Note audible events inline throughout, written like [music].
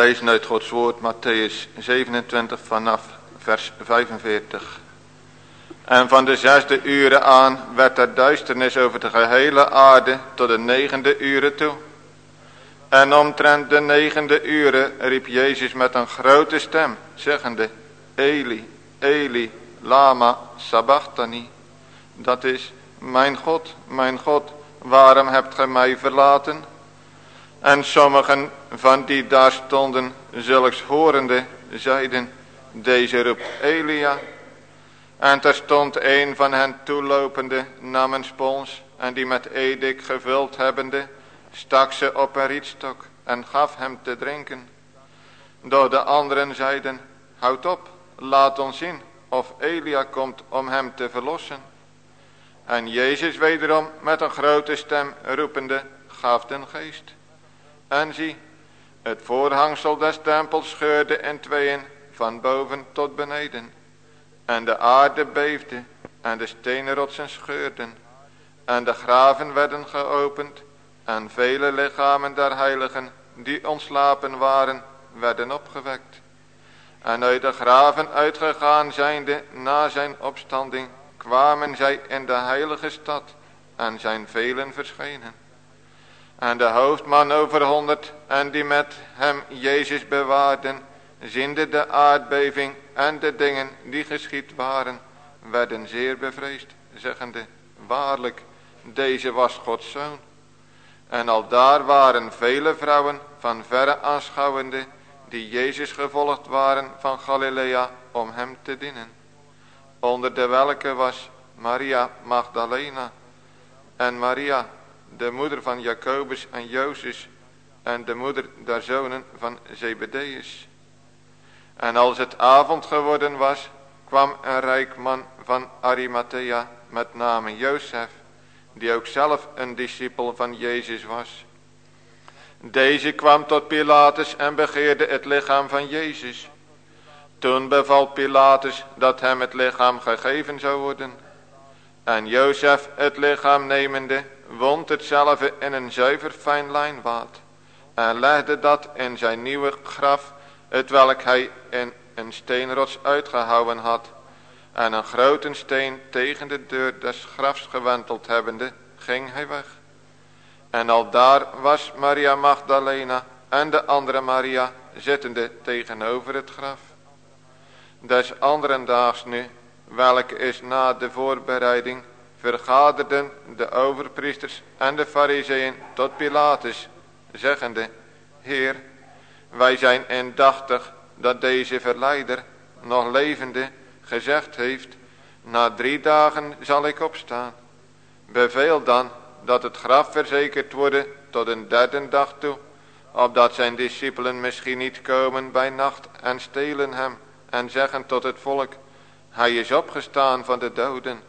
lezen uit Gods woord Matthäus 27 vanaf vers 45. En van de zesde uren aan werd er duisternis over de gehele aarde tot de negende uren toe. En omtrent de negende uren riep Jezus met een grote stem, zeggende, Eli, Eli, lama sabachthani. Dat is, mijn God, mijn God, waarom hebt gij mij verlaten? En sommigen van die daar stonden, zulks horende, zeiden, deze roept Elia. En er stond een van hen toelopende, nam een spons, en die met edik gevuld hebbende, stak ze op een rietstok en gaf hem te drinken. Door de anderen zeiden, houd op, laat ons zien of Elia komt om hem te verlossen. En Jezus wederom met een grote stem roepende, gaf den geest. En zie, het voorhangsel des tempels scheurde in tweeën, van boven tot beneden. En de aarde beefde, en de steenrotsen scheurden. En de graven werden geopend, en vele lichamen der heiligen, die ontslapen waren, werden opgewekt. En uit de graven uitgegaan zijnde na zijn opstanding, kwamen zij in de heilige stad, en zijn velen verschenen. En de hoofdman over honderd en die met hem Jezus bewaarden, ziende de aardbeving en de dingen die geschied waren, werden zeer bevreesd, zeggende, waarlijk, deze was Gods zoon. En al daar waren vele vrouwen van verre aanschouwende, die Jezus gevolgd waren van Galilea om hem te dienen. Onder de welke was Maria Magdalena en Maria de moeder van Jacobus en Jozef en de moeder der zonen van Zebedeus. En als het avond geworden was, kwam een rijk man van Arimathea met name Jozef, die ook zelf een discipel van Jezus was. Deze kwam tot Pilatus en begeerde het lichaam van Jezus. Toen beval Pilatus dat hem het lichaam gegeven zou worden. En Jozef het lichaam nemende, wond hetzelfde in een zuiver fijn lijnwaad. En legde dat in zijn nieuwe graf, het welk hij in een steenrots uitgehouwen had. En een grote steen tegen de deur des grafs gewenteld hebbende, ging hij weg. En al daar was Maria Magdalena en de andere Maria zittende tegenover het graf. Des anderen daags nu, welke is na de voorbereiding vergaderden de overpriesters en de fariseeën tot Pilatus, zeggende, Heer, wij zijn indachtig dat deze verleider, nog levende, gezegd heeft, na drie dagen zal ik opstaan. Beveel dan dat het graf verzekerd worden tot een derde dag toe, opdat zijn discipelen misschien niet komen bij nacht en stelen hem en zeggen tot het volk, hij is opgestaan van de doden.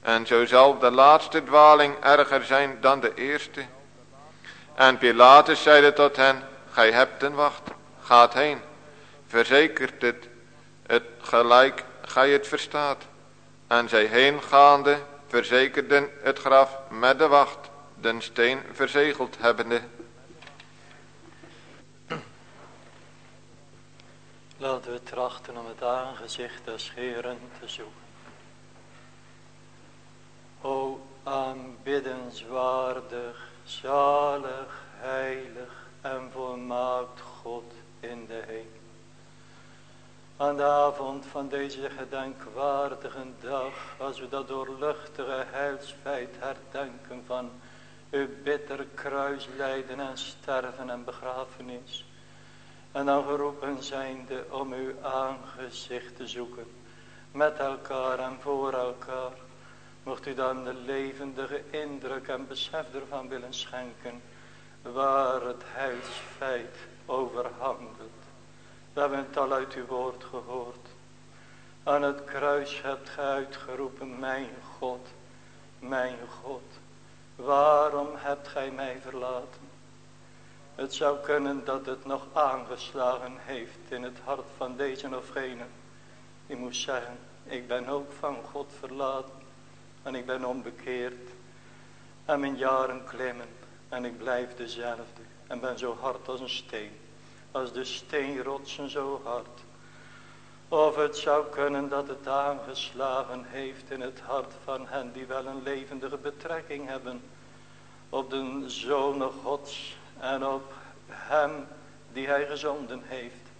En zo zal de laatste dwaling erger zijn dan de eerste. En Pilatus zeide tot hen, gij hebt een wacht, gaat heen, verzekert het, het gelijk gij het verstaat. En zij heen gaande verzekerden het graf met de wacht, den steen verzegeld hebbende. Laten we trachten om het aangezicht des Heeren te zoeken. O aanbiddenswaardig, zalig, heilig en volmaakt God in de hemel. Aan de avond van deze gedenkwaardige dag, als we dat doorluchtige heilsfeit herdenken van uw bitter kruislijden en sterven en begrafenis. En dan geroepen zijnde om uw aangezicht te zoeken, met elkaar en voor elkaar Mocht u dan de levendige indruk en besef ervan willen schenken. Waar het heilsfeit over handelt. We hebben het al uit uw woord gehoord. Aan het kruis hebt gij uitgeroepen. Mijn God. Mijn God. Waarom hebt gij mij verlaten? Het zou kunnen dat het nog aangeslagen heeft in het hart van deze of gene. Die moest zeggen, ik ben ook van God verlaten. En ik ben onbekeerd. En mijn jaren klimmen. En ik blijf dezelfde. En ben zo hard als een steen. als de steenrotsen zo hard. Of het zou kunnen dat het aangeslagen heeft in het hart van hen die wel een levendige betrekking hebben op de Zoon Gods en op hem die hij gezonden heeft.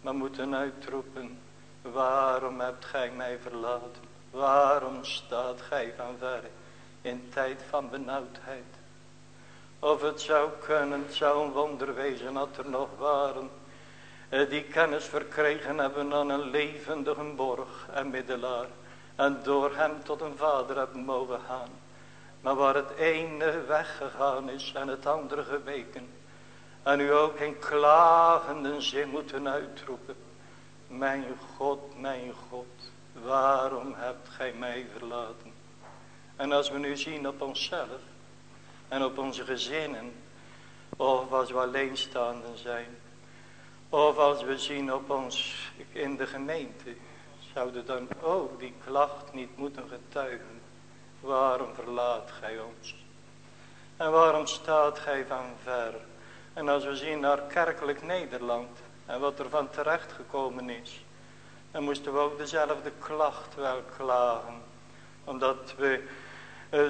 Maar moeten uitroepen, waarom hebt gij mij verlaten? Waarom staat gij van verre in tijd van benauwdheid? Of het zou kunnen, het zou een wonder wezen dat er nog waren eh, die kennis verkregen hebben aan een levendige borg en middelaar. En door hem tot een vader hebben mogen gaan. Maar waar het ene weggegaan is en het andere geweken. En u ook in klagende zin moeten uitroepen. Mijn God, mijn God, waarom hebt gij mij verlaten? En als we nu zien op onszelf en op onze gezinnen. Of als we alleenstaanden zijn. Of als we zien op ons in de gemeente. Zouden dan ook die klacht niet moeten getuigen. Waarom verlaat gij ons? En waarom staat gij van ver? En als we zien naar kerkelijk Nederland. En wat er van terecht gekomen is. Dan moesten we ook dezelfde klacht wel klagen. Omdat we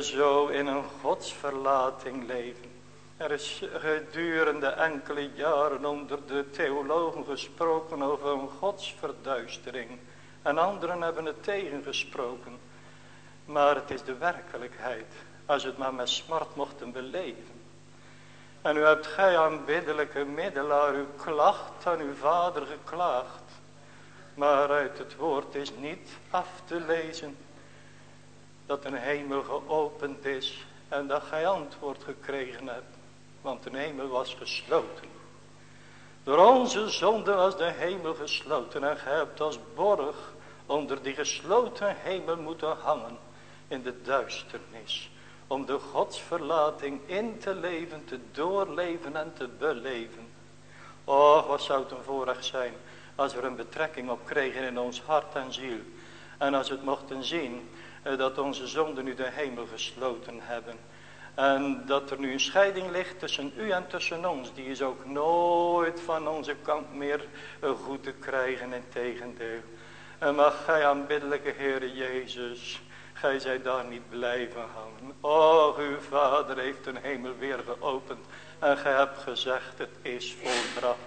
zo in een godsverlating leven. Er is gedurende enkele jaren onder de theologen gesproken over een godsverduistering. En anderen hebben het tegengesproken. Maar het is de werkelijkheid. Als het maar met smart mochten beleven. En u hebt gij aanbiddelijke middelaar uw klacht aan uw vader geklaagd. Maar uit het woord is niet af te lezen dat een hemel geopend is en dat gij antwoord gekregen hebt. Want de hemel was gesloten. Door onze zonde was de hemel gesloten en gij hebt als borg onder die gesloten hemel moeten hangen in de duisternis. Om de godsverlating in te leven, te doorleven en te beleven. Oh, wat zou het een voorrecht zijn als we een betrekking op kregen in ons hart en ziel. En als we het mochten zien eh, dat onze zonden nu de hemel gesloten hebben. En dat er nu een scheiding ligt tussen u en tussen ons. Die is ook nooit van onze kant meer eh, goed te krijgen. In tegendeel. En mag gij aanbiddelijke Heer Jezus. Gij zij daar niet blijven hangen. Och, uw vader heeft een hemel weer geopend. En gij hebt gezegd het is volbracht.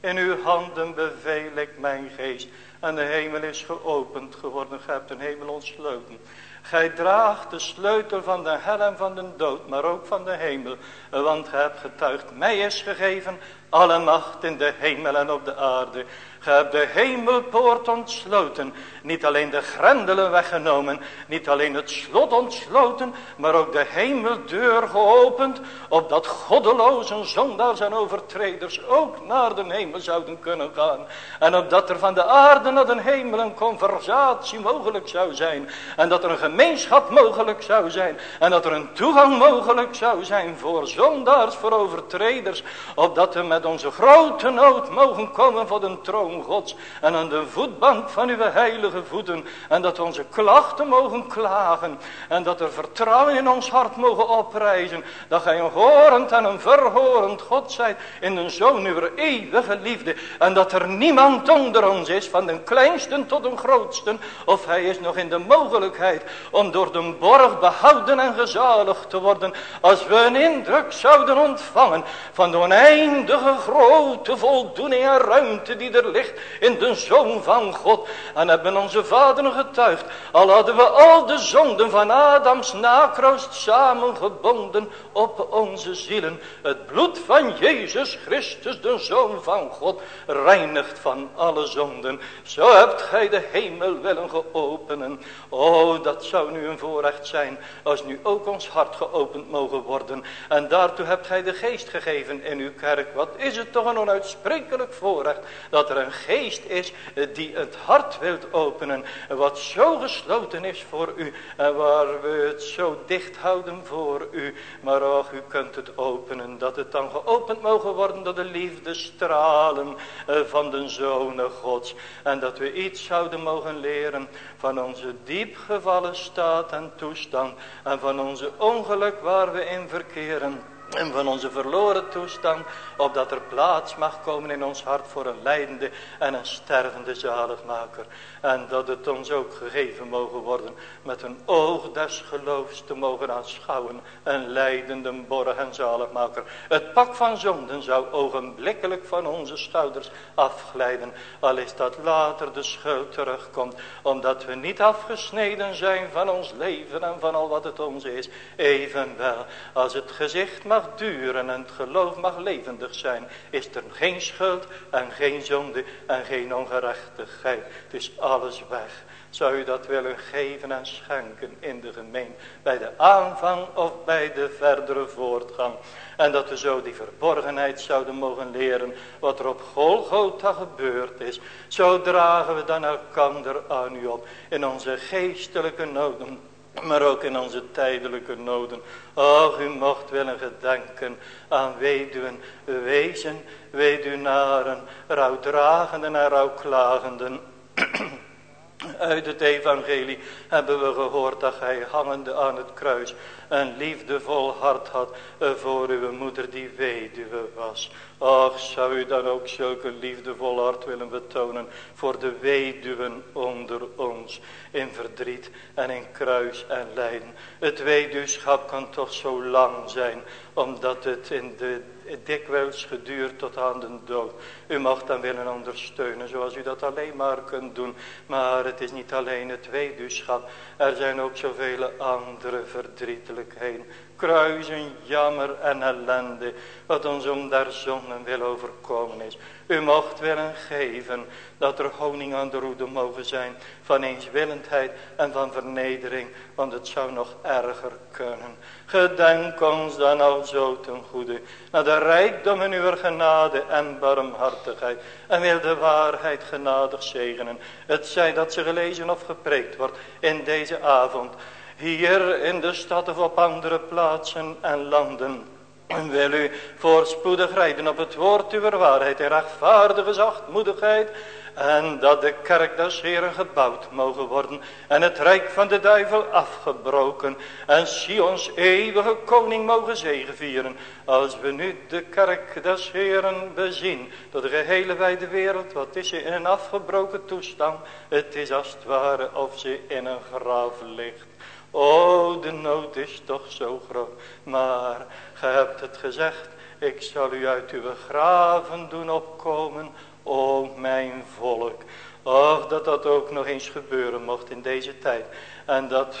In uw handen beveel ik mijn geest. En de hemel is geopend geworden. Gij hebt een hemel ontsloten. Gij draagt de sleutel van de hel en van de dood, maar ook van de hemel. Want gij hebt getuigd, mij is gegeven alle macht in de hemel en op de aarde. Ge hebt de hemelpoort ontsloten. Niet alleen de grendelen weggenomen. Niet alleen het slot ontsloten. Maar ook de hemeldeur geopend. Opdat goddelozen, zondaars en overtreders ook naar de hemel zouden kunnen gaan. En opdat er van de aarde naar de hemel een conversatie mogelijk zou zijn. En dat er een gemeenschap mogelijk zou zijn. En dat er een toegang mogelijk zou zijn voor zondaars, voor overtreders. Opdat we met onze grote nood mogen komen voor de troon gods. En aan de voetbank van uw heilige voeten. En dat onze klachten mogen klagen. En dat er vertrouwen in ons hart mogen oprijzen. Dat gij een horend en een verhorend God zijt. In de zoon uw eeuwige liefde. En dat er niemand onder ons is. Van de kleinsten tot de grootsten. Of hij is nog in de mogelijkheid. Om door de borg behouden en gezaligd te worden. Als we een indruk zouden ontvangen. Van de oneindige grote voldoening en ruimte die er ligt in de Zoon van God. En hebben onze vaderen getuigd. Al hadden we al de zonden van Adams nakroost samengebonden op onze zielen. Het bloed van Jezus Christus, de Zoon van God, reinigt van alle zonden. Zo hebt gij de hemel willen geopenen. Oh, dat zou nu een voorrecht zijn, als nu ook ons hart geopend mogen worden. En daartoe hebt gij de geest gegeven in uw kerk. Wat is het toch een onuitsprekelijk voorrecht, dat er een geest is die het hart wilt openen. Wat zo gesloten is voor u. En waar we het zo dicht houden voor u. Maar och, u kunt het openen. Dat het dan geopend mogen worden door de liefdestralen eh, van de Zonen Gods. En dat we iets zouden mogen leren van onze diepgevallen staat en toestand. En van onze ongeluk waar we in verkeren. En van onze verloren toestand, opdat er plaats mag komen in ons hart voor een leidende en een stervende zaligmaker. En dat het ons ook gegeven mogen worden met een oog des geloofs te mogen aanschouwen, een leidende borg en zaligmaker. Het pak van zonden zou ogenblikkelijk van onze schouders afglijden, al is dat later de schuld terugkomt, omdat we niet afgesneden zijn van ons leven en van al wat het ons is. Evenwel, als het gezicht mag duren en het geloof mag levendig zijn, is er geen schuld en geen zonde en geen ongerechtigheid. Het is alles weg. Zou u dat willen geven en schenken in de gemeen, bij de aanvang of bij de verdere voortgang. En dat we zo die verborgenheid zouden mogen leren, wat er op Golgotha gebeurd is. Zo dragen we dan elkander aan u op, in onze geestelijke noden maar ook in onze tijdelijke noden. Och, u mocht willen gedenken aan weduwen, wezen, weduwnaren, rouwdragenden en rouwklagenden. [clears throat] Uit het evangelie hebben we gehoord dat gij hangende aan het kruis een liefdevol hart had voor uw moeder die weduwe was. Ach, zou u dan ook zulke liefdevol hart willen betonen voor de weduwen onder ons in verdriet en in kruis en lijden. Het weduwschap kan toch zo lang zijn, omdat het in de dikwijls geduurd tot aan de dood. U mag dan willen ondersteunen zoals u dat alleen maar kunt doen. Maar het is niet alleen het weduwschap. Er zijn ook zoveel andere verdrietelijkheden kruisen, jammer en ellende, wat ons om daar zonden wil overkomen is. U mocht willen geven dat er honing aan de roede mogen zijn van eenswillendheid en van vernedering, want het zou nog erger kunnen. Gedenk ons dan al zo ten goede, naar de rijkdom in uw genade en barmhartigheid, en wil de waarheid genadig zegenen. Het zij dat ze gelezen of gepreekt wordt in deze avond, hier in de stad of op andere plaatsen en landen. Wil u voorspoedig rijden op het woord uw waarheid en rechtvaardige zachtmoedigheid. En dat de kerk des Heren gebouwd mogen worden. En het rijk van de duivel afgebroken. En Sions eeuwige koning mogen zegevieren. Als we nu de kerk des Heren bezien. Door de gehele wijde wereld. Wat is ze in een afgebroken toestand. Het is als het ware of ze in een graf ligt. O, de nood is toch zo groot. Maar ge hebt het gezegd. Ik zal u uit uw graven doen opkomen. O, mijn volk. Och, dat dat ook nog eens gebeuren mocht in deze tijd. En dat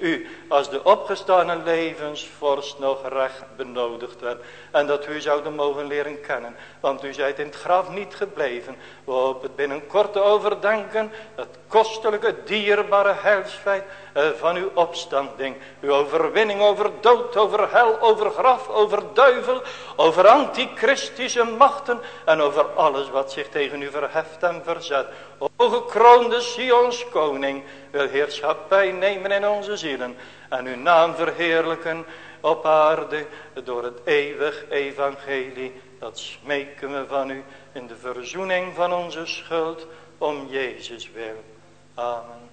u als de opgestane levensvorst nog recht benodigd werd. En dat u zouden mogen leren kennen. Want u zijt in het graf niet gebleven. We hopen het binnenkort te overdenken. Dat kostelijke, dierbare heilsfeit eh, van uw opstanding. Uw overwinning over dood, over hel, over graf, over duivel. Over antichristische machten. En over alles wat zich tegen u verheft en verzet. O gekroonde Sions koning. Wil heerschappij nemen in onze zielen. En uw naam verheerlijken op aarde door het eeuwig evangelie. Dat smeken we van u in de verzoening van onze schuld om Jezus wil. Amen.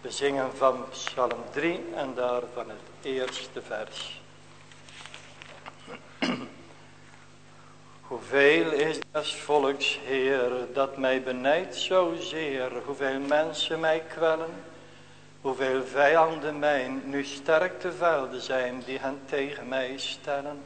We zingen van Psalm 3 en daarvan het eerste vers. Hoeveel is des volks Heer dat mij benijdt zozeer, hoeveel mensen mij kwellen, hoeveel vijanden mij nu sterk te velden zijn die hen tegen mij stellen.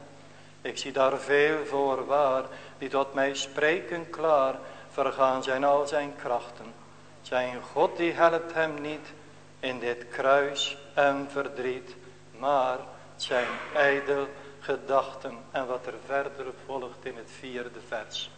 Ik zie daar veel voor waar, die tot mij spreken klaar, vergaan zijn al zijn krachten. Zijn God die helpt hem niet in dit kruis en verdriet, maar zijn ijdel gedachten en wat er verder volgt in het vierde vers.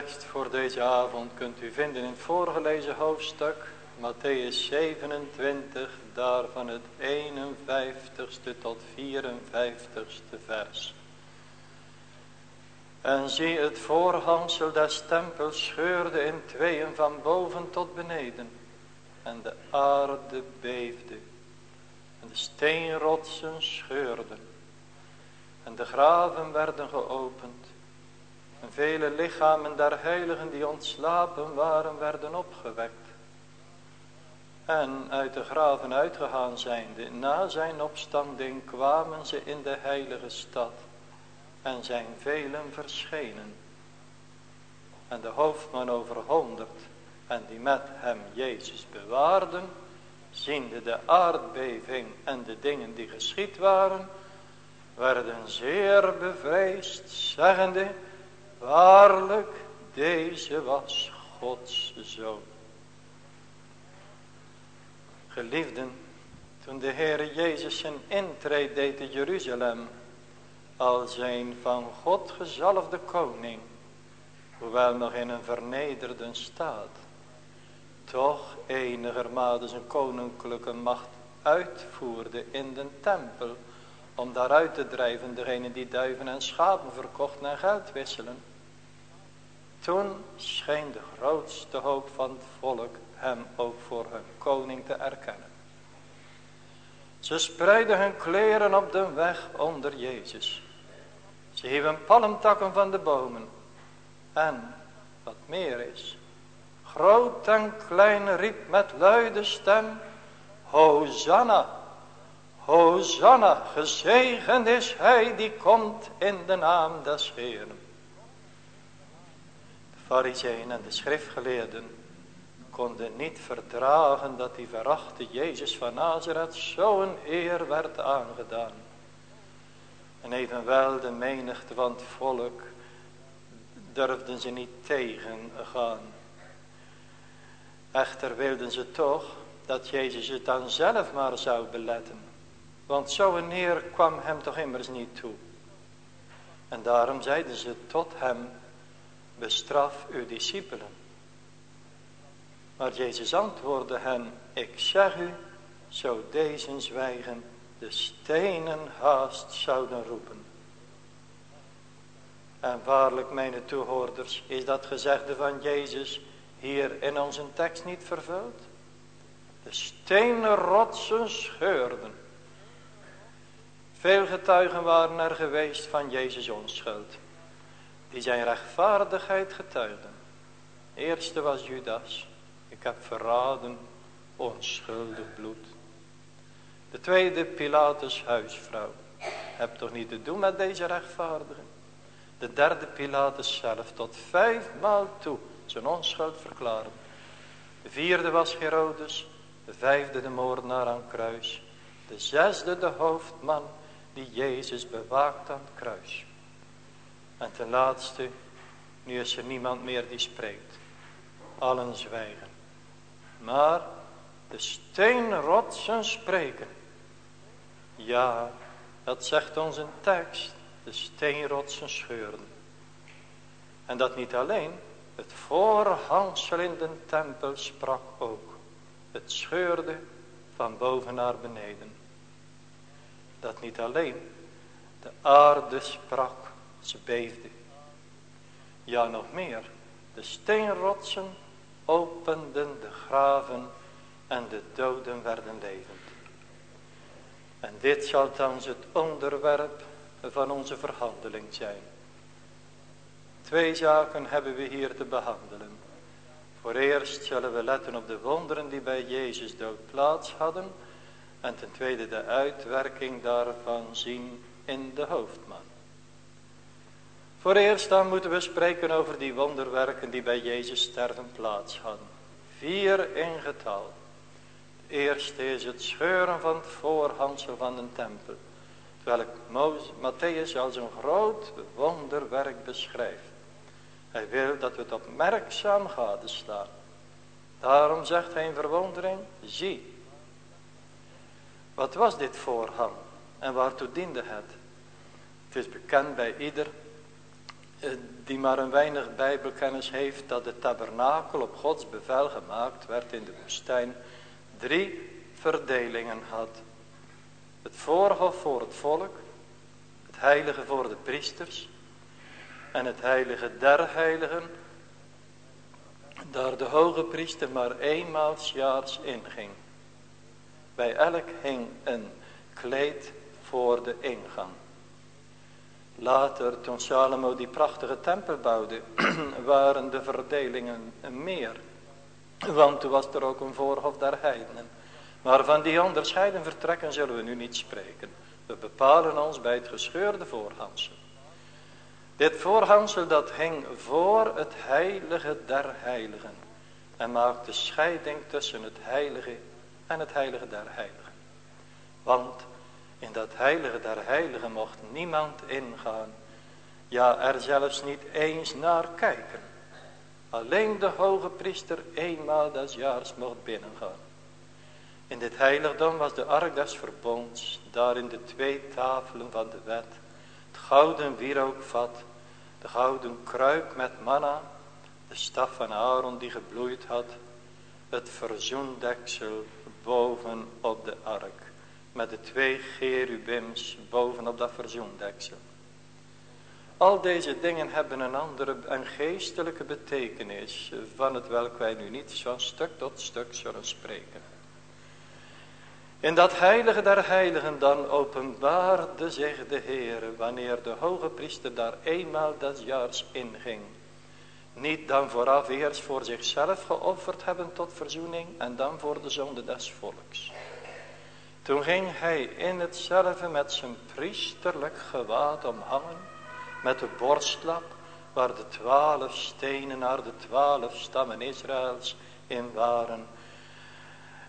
Tekst voor deze avond kunt u vinden in het voorgelezen hoofdstuk, Matthäus 27, daarvan het 51ste tot 54ste vers. En zie het voorhangsel des tempels scheurde in tweeën van boven tot beneden. En de aarde beefde. En de steenrotsen scheurden. En de graven werden geopend. Vele lichamen der heiligen die ontslapen waren, werden opgewekt. En uit de graven uitgegaan zijnde, na zijn opstanding kwamen ze in de heilige stad. En zijn velen verschenen. En de hoofdman over honderd, en die met hem Jezus bewaarden, ziende de aardbeving en de dingen die geschied waren, werden zeer bevreesd, zeggende, Waarlijk, deze was Gods Zoon. Geliefden, toen de Heer Jezus zijn intreed deed in Jeruzalem, als zijn van God gezalfde koning, hoewel nog in een vernederde staat, toch enigermate zijn koninklijke macht uitvoerde in de tempel, om daaruit te drijven degene die duiven en schapen verkochten en geld wisselen. Toen scheen de grootste hoop van het volk hem ook voor hun koning te erkennen. Ze spreidden hun kleren op de weg onder Jezus. Ze hieven palmtakken van de bomen. En, wat meer is, groot en klein riep met luide stem, Hosanna, Hosanna, gezegend is hij die komt in de naam des Heeren. De fariseeën en de schriftgeleerden konden niet verdragen dat die verachte Jezus van Nazareth zo'n eer werd aangedaan. En evenwel de menigte van het volk durfden ze niet tegengaan. Echter wilden ze toch dat Jezus het dan zelf maar zou beletten. Want zo'n eer kwam hem toch immers niet toe. En daarom zeiden ze tot hem, bestraf uw discipelen. Maar Jezus antwoordde hen, ik zeg u, zo deze zwijgen, de stenen haast zouden roepen. En waarlijk, mijn toehoorders, is dat gezegde van Jezus hier in onze tekst niet vervuld? De stenen rotsen scheurden. Veel getuigen waren er geweest van Jezus onschuld. Die zijn rechtvaardigheid getuigden. De eerste was Judas. Ik heb verraden onschuldig bloed. De tweede Pilatus huisvrouw. Heb toch niet te doen met deze rechtvaardigen. De derde Pilatus zelf tot vijfmaal toe zijn onschuld verklaren. De vierde was Herodes. De vijfde de moordenaar aan kruis. De zesde de hoofdman die Jezus bewaakt aan het kruis. En ten laatste, nu is er niemand meer die spreekt. Allen zwijgen. Maar de steenrotsen spreken. Ja, dat zegt ons een tekst. De steenrotsen scheuren. En dat niet alleen. Het voorhangsel in de tempel sprak ook. Het scheurde van boven naar beneden. Dat niet alleen. De aarde sprak. Ze beefde. Ja, nog meer. De steenrotsen openden de graven en de doden werden levend. En dit zal thans het onderwerp van onze verhandeling zijn. Twee zaken hebben we hier te behandelen. Voor eerst zullen we letten op de wonderen die bij Jezus dood plaats hadden. En ten tweede de uitwerking daarvan zien in de hoofdman. Voor eerst dan moeten we spreken over die wonderwerken die bij Jezus sterven plaats hadden. Vier in getal. Het eerste is het scheuren van het voorhangsel van de tempel. Terwijl Matthäus als een groot wonderwerk beschrijft. Hij wil dat we het opmerkzaam gadeslaan. Daarom zegt hij in verwondering, zie. Wat was dit voorhang en waartoe diende het? Het is bekend bij ieder eh, die maar een weinig bijbelkennis heeft dat de tabernakel op Gods bevel gemaakt werd in de woestijn, drie verdelingen had. Het voorhof voor het volk, het heilige voor de priesters en het heilige der heiligen, daar de hoge priester maar eenmaal jaars inging. Bij elk hing een kleed voor de ingang. Later, toen Salomo die prachtige tempel bouwde, [clears throat] waren de verdelingen meer. Want toen was er ook een voorhof der heidenen. Maar van die onderscheiden vertrekken zullen we nu niet spreken. We bepalen ons bij het gescheurde voorhangsel. Dit voorhangsel dat hing voor het heilige der heiligen. En maakte scheiding tussen het heilige en het heilige der heiligen. Want in dat heilige der heiligen mocht niemand ingaan. Ja, er zelfs niet eens naar kijken. Alleen de hoge priester eenmaal des jaars mocht binnengaan. In dit heiligdom was de ark des verbonds, daarin de twee tafelen van de wet, het gouden wierookvat, de gouden kruik met manna, de staf van Aaron die gebloeid had, het verzoendeksel boven op de ark, met de twee cherubims boven op dat verzoendeksel. Al deze dingen hebben een andere en geestelijke betekenis, van het welk wij nu niet zo stuk tot stuk zullen spreken. In dat heilige der heiligen dan openbaarde zich de Heer, wanneer de hoge priester daar eenmaal des jaars inging. Niet dan vooraf eerst voor zichzelf geofferd hebben tot verzoening en dan voor de zonde des volks. Toen ging hij in hetzelfde met zijn priesterlijk gewaad omhangen, met de borstlap waar de twaalf stenen naar de twaalf stammen Israëls in waren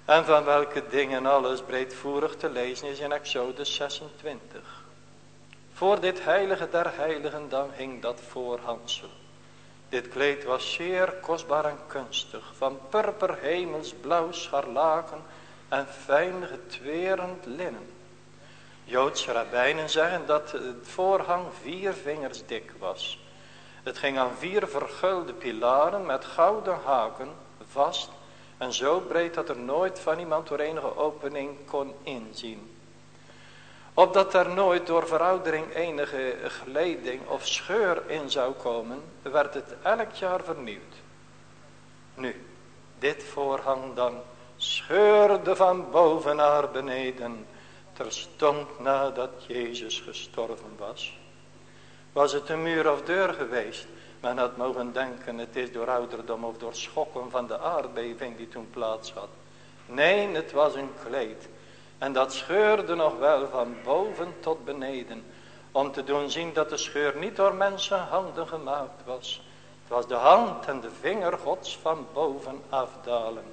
en van welke dingen alles breedvoerig te lezen is in Exodus 26. Voor dit heilige der heiligen dan hing dat voorhansel. Dit kleed was zeer kostbaar en kunstig, van purper hemelsblauw scharlaken en fijn getwerend linnen. Joodse rabbijnen zeggen dat het voorhang vier vingers dik was. Het ging aan vier vergulde pilaren met gouden haken vast en zo breed dat er nooit van iemand door enige opening kon inzien. Opdat er nooit door veroudering enige gleding of scheur in zou komen, werd het elk jaar vernieuwd. Nu, dit voorhang dan scheurde van boven naar beneden, terstond nadat Jezus gestorven was. Was het een muur of deur geweest, men had mogen denken het is door ouderdom of door schokken van de aardbeving die toen plaats had. Nee, het was een kleed. En dat scheurde nog wel van boven tot beneden. Om te doen zien dat de scheur niet door mensenhanden gemaakt was. Het was de hand en de vinger gods van boven afdalen.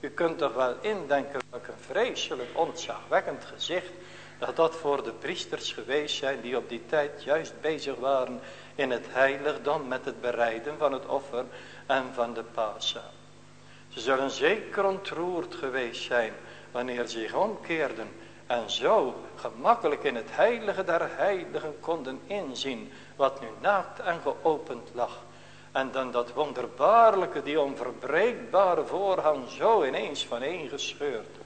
U kunt toch wel indenken welk een vreselijk ontzagwekkend gezicht dat dat voor de priesters geweest zijn die op die tijd juist bezig waren in het heiligdom met het bereiden van het offer en van de Pasa. Ze zullen zeker ontroerd geweest zijn wanneer ze zich omkeerden en zo gemakkelijk in het heilige der heiligen konden inzien wat nu naakt en geopend lag. En dan dat wonderbaarlijke, die onverbreekbare voorhang zo ineens vaneen gescheurd.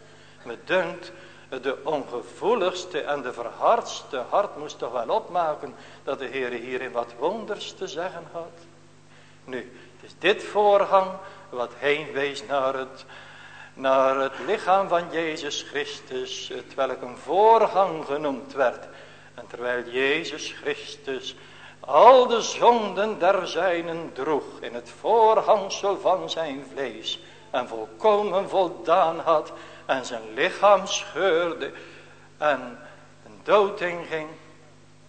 Me dunkt de ongevoeligste en de verhardste hart moest toch wel opmaken dat de Heer hierin wat wonders te zeggen had. Nu, het is dit voorhang wat heen wees naar het, naar het lichaam van Jezus Christus, het welk een voorhang genoemd werd. En terwijl Jezus Christus al de zonden der zijnen droeg in het voorhangsel van zijn vlees en volkomen voldaan had en zijn lichaam scheurde en een dood inging.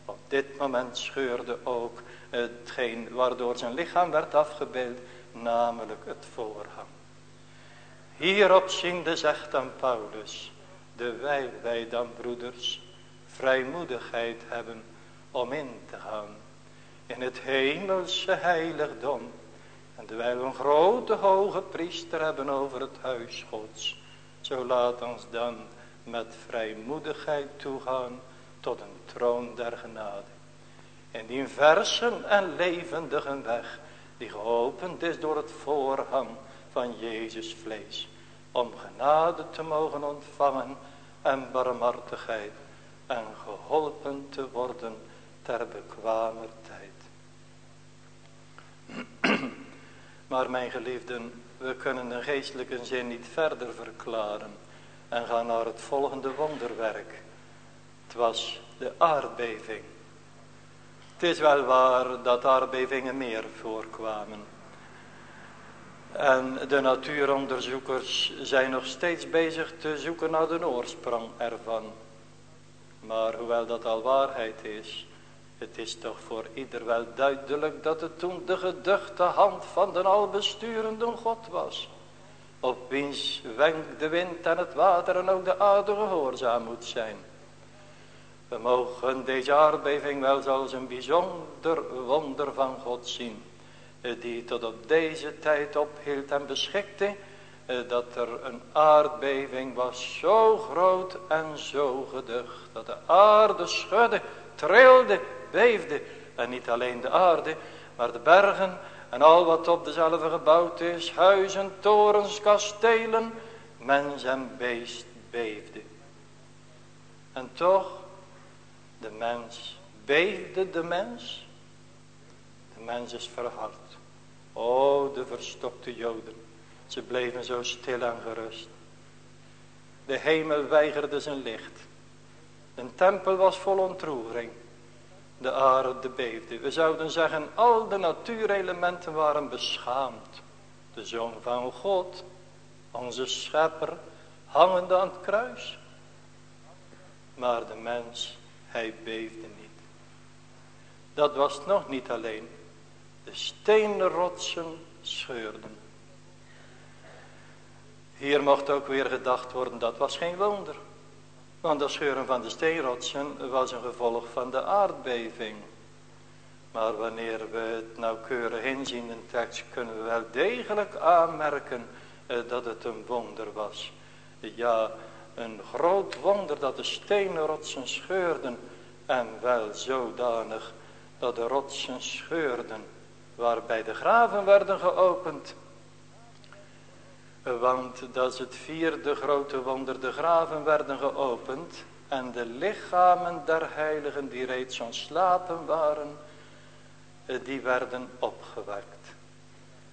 Op dit moment scheurde ook hetgeen waardoor zijn lichaam werd afgebeeld, namelijk het voorhang. Hierop ziende zegt dan Paulus, de wij, wij dan broeders, vrijmoedigheid hebben om in te gaan in het hemelse heiligdom. En terwijl we een grote hoge priester hebben over het huis gods, zo laat ons dan met vrijmoedigheid toegaan tot een troon der genade. In die versen en levendige weg die geopend is door het voorhang van Jezus vlees. Om genade te mogen ontvangen en barmhartigheid en geholpen te worden ter bekwamer tijd. [clears throat] Maar mijn geliefden, we kunnen de geestelijke zin niet verder verklaren en gaan naar het volgende wonderwerk. Het was de aardbeving. Het is wel waar dat aardbevingen meer voorkwamen. En de natuuronderzoekers zijn nog steeds bezig te zoeken naar de oorsprong ervan. Maar hoewel dat al waarheid is, het is toch voor ieder wel duidelijk dat het toen de geduchte hand van de albesturende God was. Op wiens wenk de wind en het water en ook de aarde gehoorzaam moet zijn. We mogen deze aardbeving wel zoals een bijzonder wonder van God zien. Die tot op deze tijd ophield en beschikte. Dat er een aardbeving was zo groot en zo geducht. Dat de aarde schudde, trilde, beefde. En niet alleen de aarde, maar de bergen en al wat op dezelfde gebouwd is. Huizen, torens, kastelen, mens en beest beefde. En toch de mens, beefde de mens? De mens is verhard. O, de verstokte joden. Ze bleven zo stil en gerust. De hemel weigerde zijn licht. Een tempel was vol ontroering. De aarde beefde. We zouden zeggen, al de natuurelementen waren beschaamd. De Zoon van God, onze schepper, hangende aan het kruis. Maar de mens hij beefde niet. Dat was nog niet alleen. De stenen rotsen scheurden. Hier mocht ook weer gedacht worden, dat was geen wonder. Want dat scheuren van de steenrotsen was een gevolg van de aardbeving. Maar wanneer we het nauwkeurig inzien in tekst, kunnen we wel degelijk aanmerken eh, dat het een wonder was. Ja, een groot wonder dat de stenen rotsen scheurden en wel zodanig dat de rotsen scheurden waarbij de graven werden geopend. Want dat is het vierde grote wonder, de graven werden geopend en de lichamen der heiligen die reeds ontslapen waren, die werden opgewekt.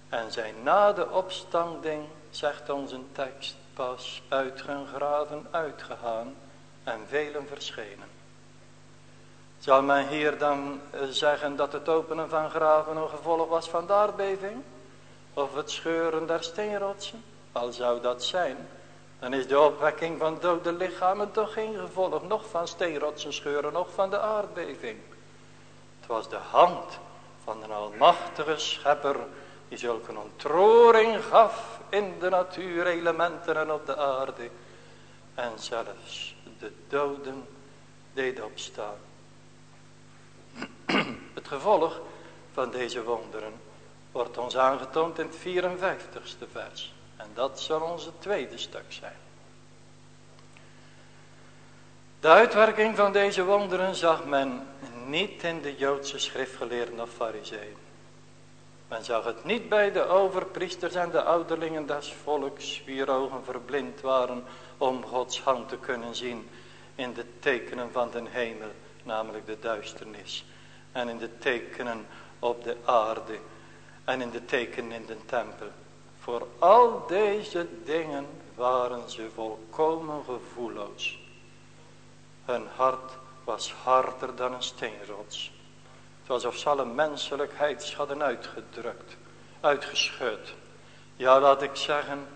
En zijn na de opstanding, zegt onze tekst, pas uit hun graven uitgegaan en velen verschenen. Zal men hier dan eh, zeggen dat het openen van graven een gevolg was van de aardbeving? Of het scheuren der steenrotsen? Al zou dat zijn, dan is de opwekking van dode lichamen toch geen gevolg, nog van steenrotsen scheuren, nog van de aardbeving. Het was de hand van een almachtige schepper die zulke ontroering gaf in de natuurelementen en op de aarde. En zelfs de doden deed opstaan. [clears throat] Het gevolg van deze wonderen wordt ons aangetoond in het 54ste vers. En dat zal onze tweede stuk zijn. De uitwerking van deze wonderen zag men niet in de Joodse schriftgeleerden of fariseeën. Men zag het niet bij de overpriesters en de ouderlingen des volks, wier ogen verblind waren om Gods hand te kunnen zien in de tekenen van den hemel, namelijk de duisternis. En in de tekenen op de aarde en in de tekenen in de tempel. Voor al deze dingen waren ze volkomen gevoelloos. Hun hart was harder dan een steenrots. Het was of ze alle menselijkheid hadden uitgedrukt, uitgeschud. Ja, laat ik zeggen,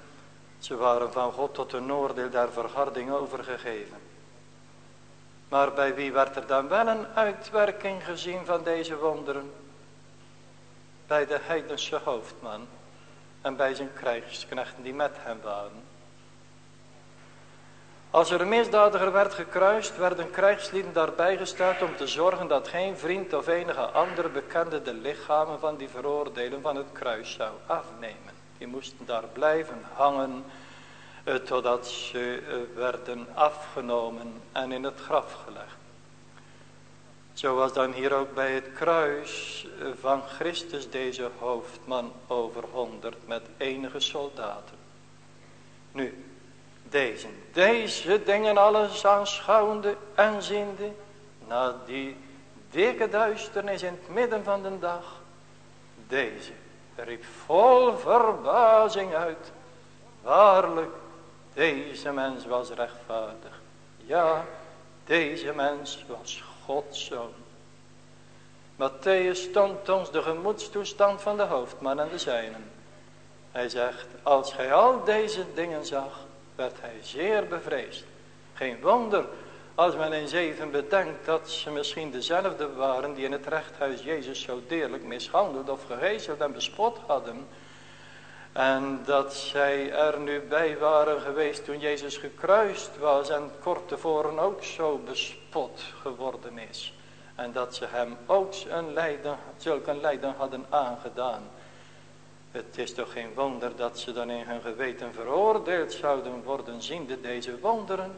ze waren van God tot een oordeel der verharding overgegeven. Maar bij wie werd er dan wel een uitwerking gezien van deze wonderen? Bij de heidense hoofdman en bij zijn krijgsknechten die met hem waren. Als er een misdadiger werd gekruist, werden krijgslieden daarbij gesteld om te zorgen dat geen vriend of enige andere bekende de lichamen van die veroordelen van het kruis zou afnemen. Die moesten daar blijven hangen totdat ze eh, werden afgenomen en in het graf gelegd. Zoals dan hier ook bij het kruis van Christus deze hoofdman overhonderd met enige soldaten. Nu, deze, deze dingen alles aanschouwende en ziende, na die dikke duisternis in het midden van de dag, deze riep vol verbazing uit, waarlijk, deze mens was rechtvaardig. Ja, deze mens was Gods zoon. Matthäus toont ons de gemoedstoestand van de hoofdman en de zijnen. Hij zegt, als gij al deze dingen zag, werd hij zeer bevreesd. Geen wonder als men in zeven bedenkt dat ze misschien dezelfde waren die in het rechthuis Jezus zo deerlijk mishandeld of gegezeld en bespot hadden. En dat zij er nu bij waren geweest toen Jezus gekruist was en kort tevoren ook zo bespot geworden is. En dat ze hem ook een lijden, zulk een lijden hadden aangedaan. Het is toch geen wonder dat ze dan in hun geweten veroordeeld zouden worden, ziende deze wonderen.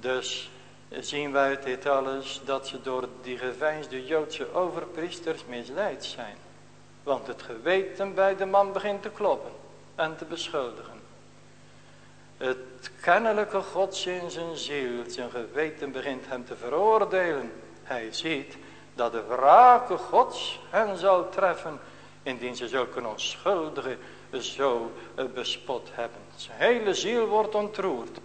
Dus zien wij uit dit alles dat ze door die geveinsde Joodse overpriesters misleid zijn. Want het geweten bij de man begint te kloppen en te beschuldigen. Het kennelijke gods in zijn ziel, zijn geweten begint hem te veroordelen. Hij ziet dat de wrake gods hen zal treffen, indien ze zulke onschuldige zo bespot hebben. Zijn hele ziel wordt ontroerd.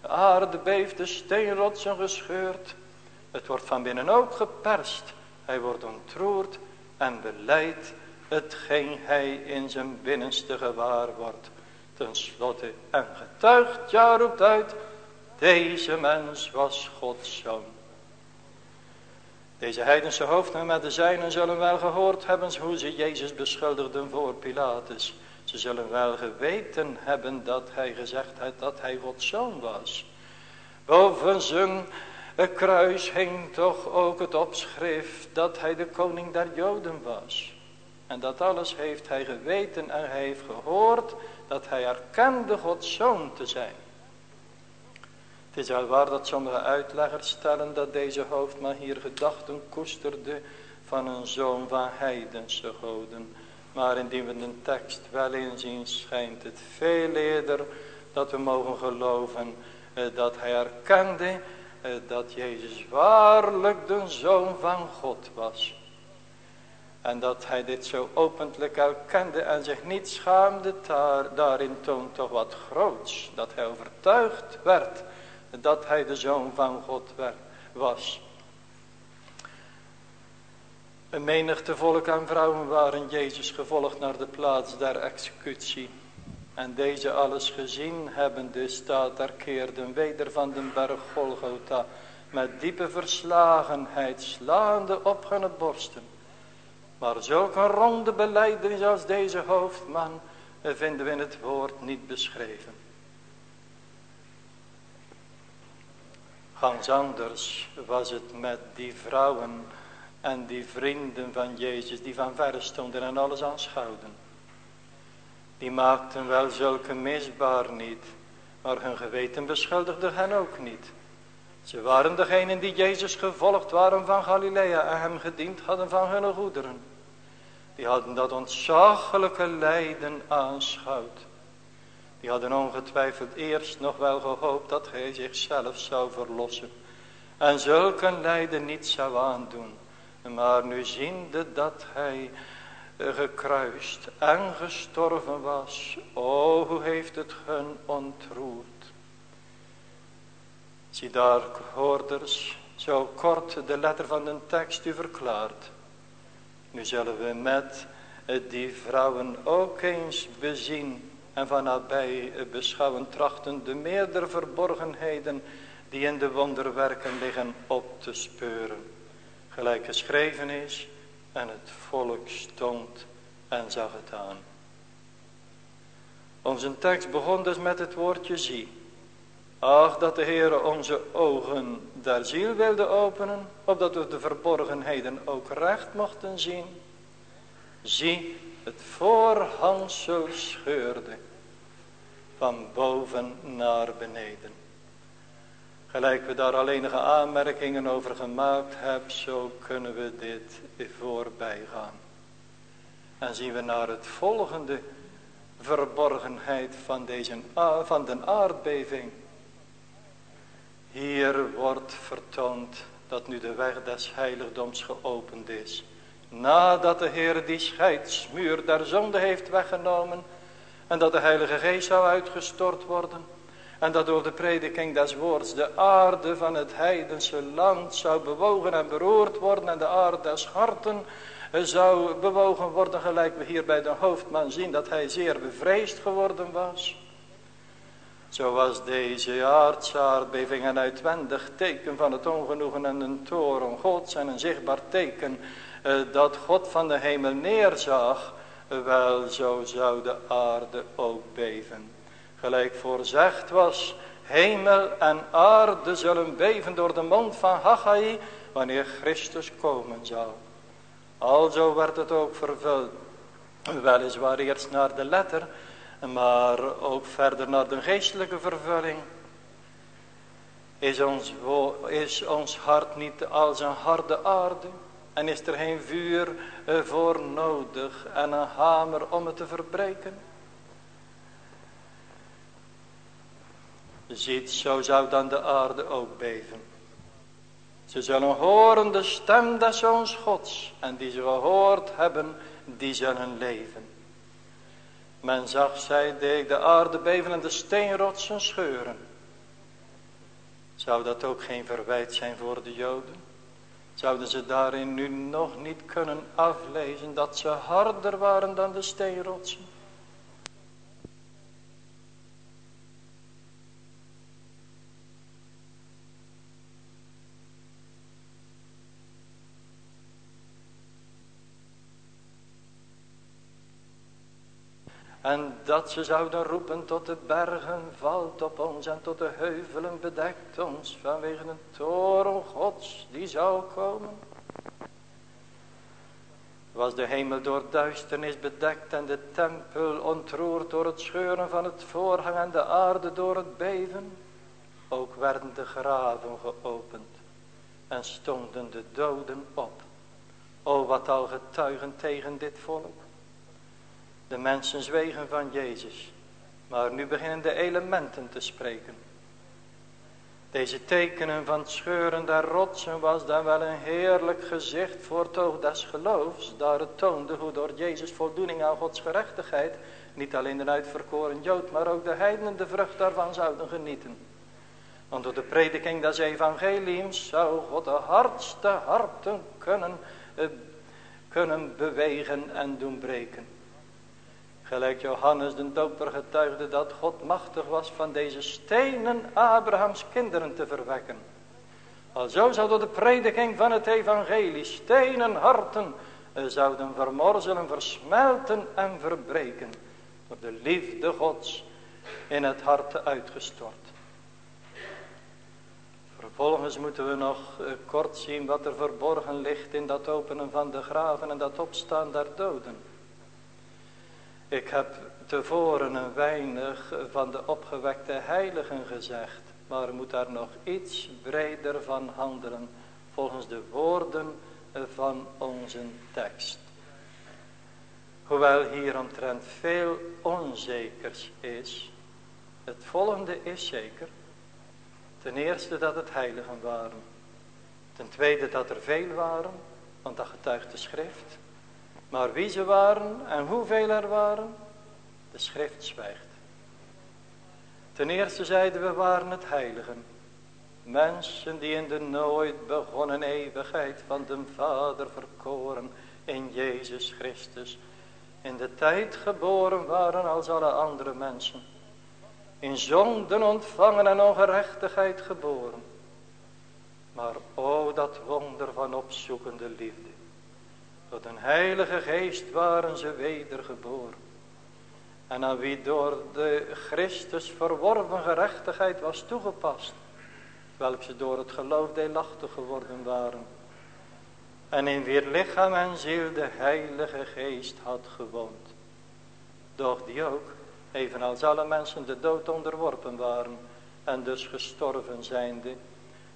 De aarde beeft, de steenrotsen gescheurd. Het wordt van binnen ook geperst. Hij wordt ontroerd en beleidt hetgeen hij in zijn binnenste gewaar wordt. Ten slotte en getuigt, ja roept uit, deze mens was Gods zoon. Deze heidense hoofden met de zijnen zullen wel gehoord hebben hoe ze Jezus beschuldigden voor Pilatus. Ze zullen wel geweten hebben dat hij gezegd had dat hij Gods zoon was. Boven zijn kruis hing toch ook het opschrift dat hij de koning der Joden was. En dat alles heeft hij geweten en hij heeft gehoord dat hij erkende Gods zoon te zijn. Het is al waar dat sommige uitleggers stellen dat deze hoofdman hier gedachten koesterde van een zoon van heidense goden. Maar indien we de tekst wel inzien schijnt het veel eerder dat we mogen geloven eh, dat hij erkende eh, dat Jezus waarlijk de zoon van God was. En dat hij dit zo openlijk erkende en zich niet schaamde, daar, daarin toont toch wat groots. Dat hij overtuigd werd dat hij de zoon van God werd, was. Een menigte volk en vrouwen waren Jezus gevolgd naar de plaats der executie. En deze alles gezien hebbende staat er keerden weder van de berg Golgotha met diepe verslagenheid slaande op hun borsten. Maar zulke ronde beleidenis als deze hoofdman vinden we in het woord niet beschreven. Gans anders was het met die vrouwen en die vrienden van Jezus die van verre stonden en alles aanschouwden. Die maakten wel zulke misbaar niet, maar hun geweten beschuldigde hen ook niet. Ze waren degenen die Jezus gevolgd waren van Galilea en hem gediend hadden van hun goederen. Die hadden dat ontzaglijke lijden aanschouwd. Die hadden ongetwijfeld eerst nog wel gehoopt dat hij zichzelf zou verlossen. En zulke lijden niet zou aandoen. Maar nu ziende dat hij gekruist en gestorven was. O, hoe heeft het hun ontroerd. Zie daar, hoorders, zo kort de letter van de tekst u verklaart. Nu zullen we met die vrouwen ook eens bezien en van nabij beschouwen trachten de meerdere verborgenheden die in de wonderwerken liggen op te speuren. Gelijk geschreven is, en het volk stond en zag het aan. Onze tekst begon dus met het woordje zie. Ach, dat de Heer onze ogen der ziel wilde openen, opdat we de verborgenheden ook recht mochten zien. Zie, het voorhangsel scheurde van boven naar beneden. Gelijk we daar al enige aanmerkingen over gemaakt hebben, zo kunnen we dit voorbij gaan. En zien we naar het volgende verborgenheid van, deze, van de aardbeving. Hier wordt vertoond dat nu de weg des heiligdoms geopend is. Nadat de Heer die scheidsmuur der zonde heeft weggenomen. En dat de Heilige Geest zou uitgestort worden. En dat door de prediking des woords de aarde van het heidense land zou bewogen en beroerd worden. En de aarde des harten zou bewogen worden gelijk we hier bij de hoofdman zien dat hij zeer bevreesd geworden was. Zo was deze aardsaardbeving een uitwendig teken van het ongenoegen en een toren gods en een zichtbaar teken eh, dat God van de hemel neerzag, wel zo zou de aarde ook beven. Gelijk voorzegd was, hemel en aarde zullen beven door de mond van Haggai, wanneer Christus komen zou. Alzo werd het ook vervuld. Weliswaar eerst naar de letter, maar ook verder naar de geestelijke vervulling. Is ons, is ons hart niet als een harde aarde? En is er geen vuur eh, voor nodig en een hamer om het te verbreken? Ziet, zo zou dan de aarde ook beven. Ze zullen horen de stem des zoons gods. En die ze gehoord hebben, die zullen leven. Men zag, zij deed de aarde beven en de steenrotsen scheuren. Zou dat ook geen verwijt zijn voor de joden? Zouden ze daarin nu nog niet kunnen aflezen dat ze harder waren dan de steenrotsen? En dat ze zouden roepen tot de bergen valt op ons en tot de heuvelen bedekt ons vanwege een toren gods die zou komen. Was de hemel door duisternis bedekt en de tempel ontroerd door het scheuren van het voorhang en de aarde door het beven. Ook werden de graven geopend en stonden de doden op. O wat al getuigen tegen dit volk. De mensen zwegen van Jezus. Maar nu beginnen de elementen te spreken. Deze tekenen van het scheuren der rotsen was dan wel een heerlijk gezicht voor het oog des geloofs. Daar het toonde hoe door Jezus voldoening aan Gods gerechtigheid niet alleen de uitverkoren Jood, maar ook de heidenen de vrucht daarvan zouden genieten. Want door de prediking des evangeliums zou God de hardste harten kunnen, eh, kunnen bewegen en doen breken. Gelijk Johannes de doper getuigde dat God machtig was van deze stenen Abrahams kinderen te verwekken. Alzo zou door de prediking van het evangelie stenen harten eh, zouden vermorzelen, versmelten en verbreken. Door de liefde gods in het hart uitgestort. Vervolgens moeten we nog eh, kort zien wat er verborgen ligt in dat openen van de graven en dat opstaan der doden. Ik heb tevoren een weinig van de opgewekte heiligen gezegd. Maar moet daar nog iets breder van handelen. Volgens de woorden van onze tekst. Hoewel hier omtrent veel onzekers is. Het volgende is zeker. Ten eerste dat het heiligen waren. Ten tweede dat er veel waren. Want dat getuigt de schrift. Maar wie ze waren en hoeveel er waren, de schrift zwijgt. Ten eerste zeiden we waren het heiligen. Mensen die in de nooit begonnen eeuwigheid van de Vader verkoren in Jezus Christus. In de tijd geboren waren als alle andere mensen. In zonden ontvangen en ongerechtigheid geboren. Maar o dat wonder van opzoekende liefde. Tot een heilige geest waren ze wedergeboren. En aan wie door de Christus verworven gerechtigheid was toegepast. Welk ze door het geloof deelachtig geworden waren. En in wier lichaam en ziel de heilige geest had gewoond. Doch die ook, evenals alle mensen de dood onderworpen waren. en dus gestorven zijnde,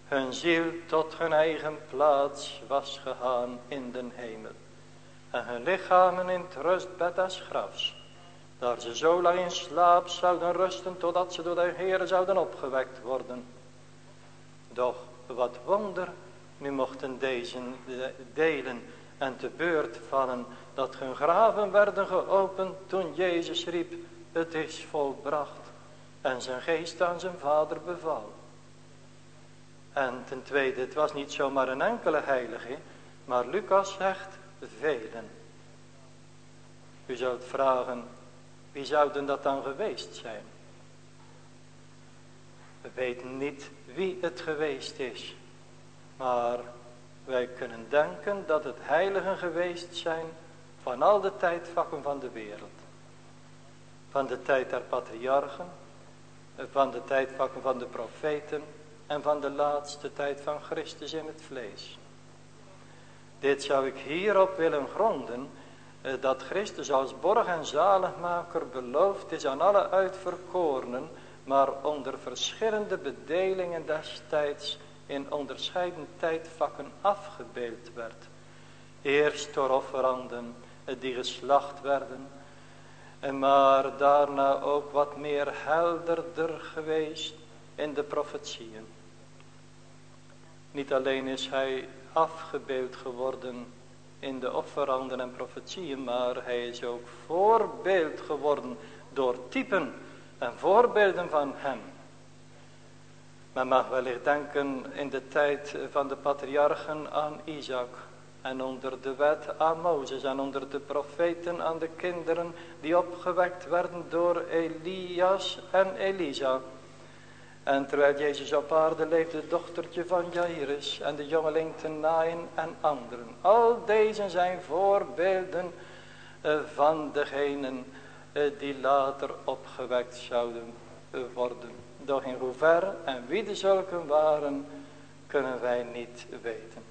hun ziel tot hun eigen plaats was gegaan in den hemel. En hun lichamen in het rustbed des grafs, daar ze zo lang in slaap zouden rusten totdat ze door de Heer zouden opgewekt worden. Doch wat wonder, nu mochten deze delen en te beurt vallen dat hun graven werden geopend toen Jezus riep, het is volbracht en zijn geest aan zijn vader beval. En ten tweede, het was niet zomaar een enkele heilige, maar Lucas zegt velen. U zult vragen, wie zouden dat dan geweest zijn? We weten niet wie het geweest is, maar wij kunnen denken dat het heiligen geweest zijn van al de tijdvakken van de wereld. Van de tijd der patriarchen, van de tijdvakken van de profeten en van de laatste tijd van Christus in het vlees. Dit zou ik hierop willen gronden, eh, dat Christus als borg en zaligmaker beloofd is aan alle uitverkorenen, maar onder verschillende bedelingen destijds in onderscheiden tijdvakken afgebeeld werd. Eerst door offeranden eh, die geslacht werden, maar daarna ook wat meer helderder geweest in de profetieën. Niet alleen is hij afgebeeld geworden in de offeranden en profetieën, maar hij is ook voorbeeld geworden door typen en voorbeelden van hem. Men mag wellicht denken in de tijd van de patriarchen aan Isaac en onder de wet aan Mozes en onder de profeten aan de kinderen die opgewekt werden door Elias en Elisa. En terwijl Jezus op aarde leefde, dochtertje van Jairus en de jongeling naaien en anderen. Al deze zijn voorbeelden eh, van degenen eh, die later opgewekt zouden eh, worden. Doch in hoeverre en wie de zulken waren, kunnen wij niet weten.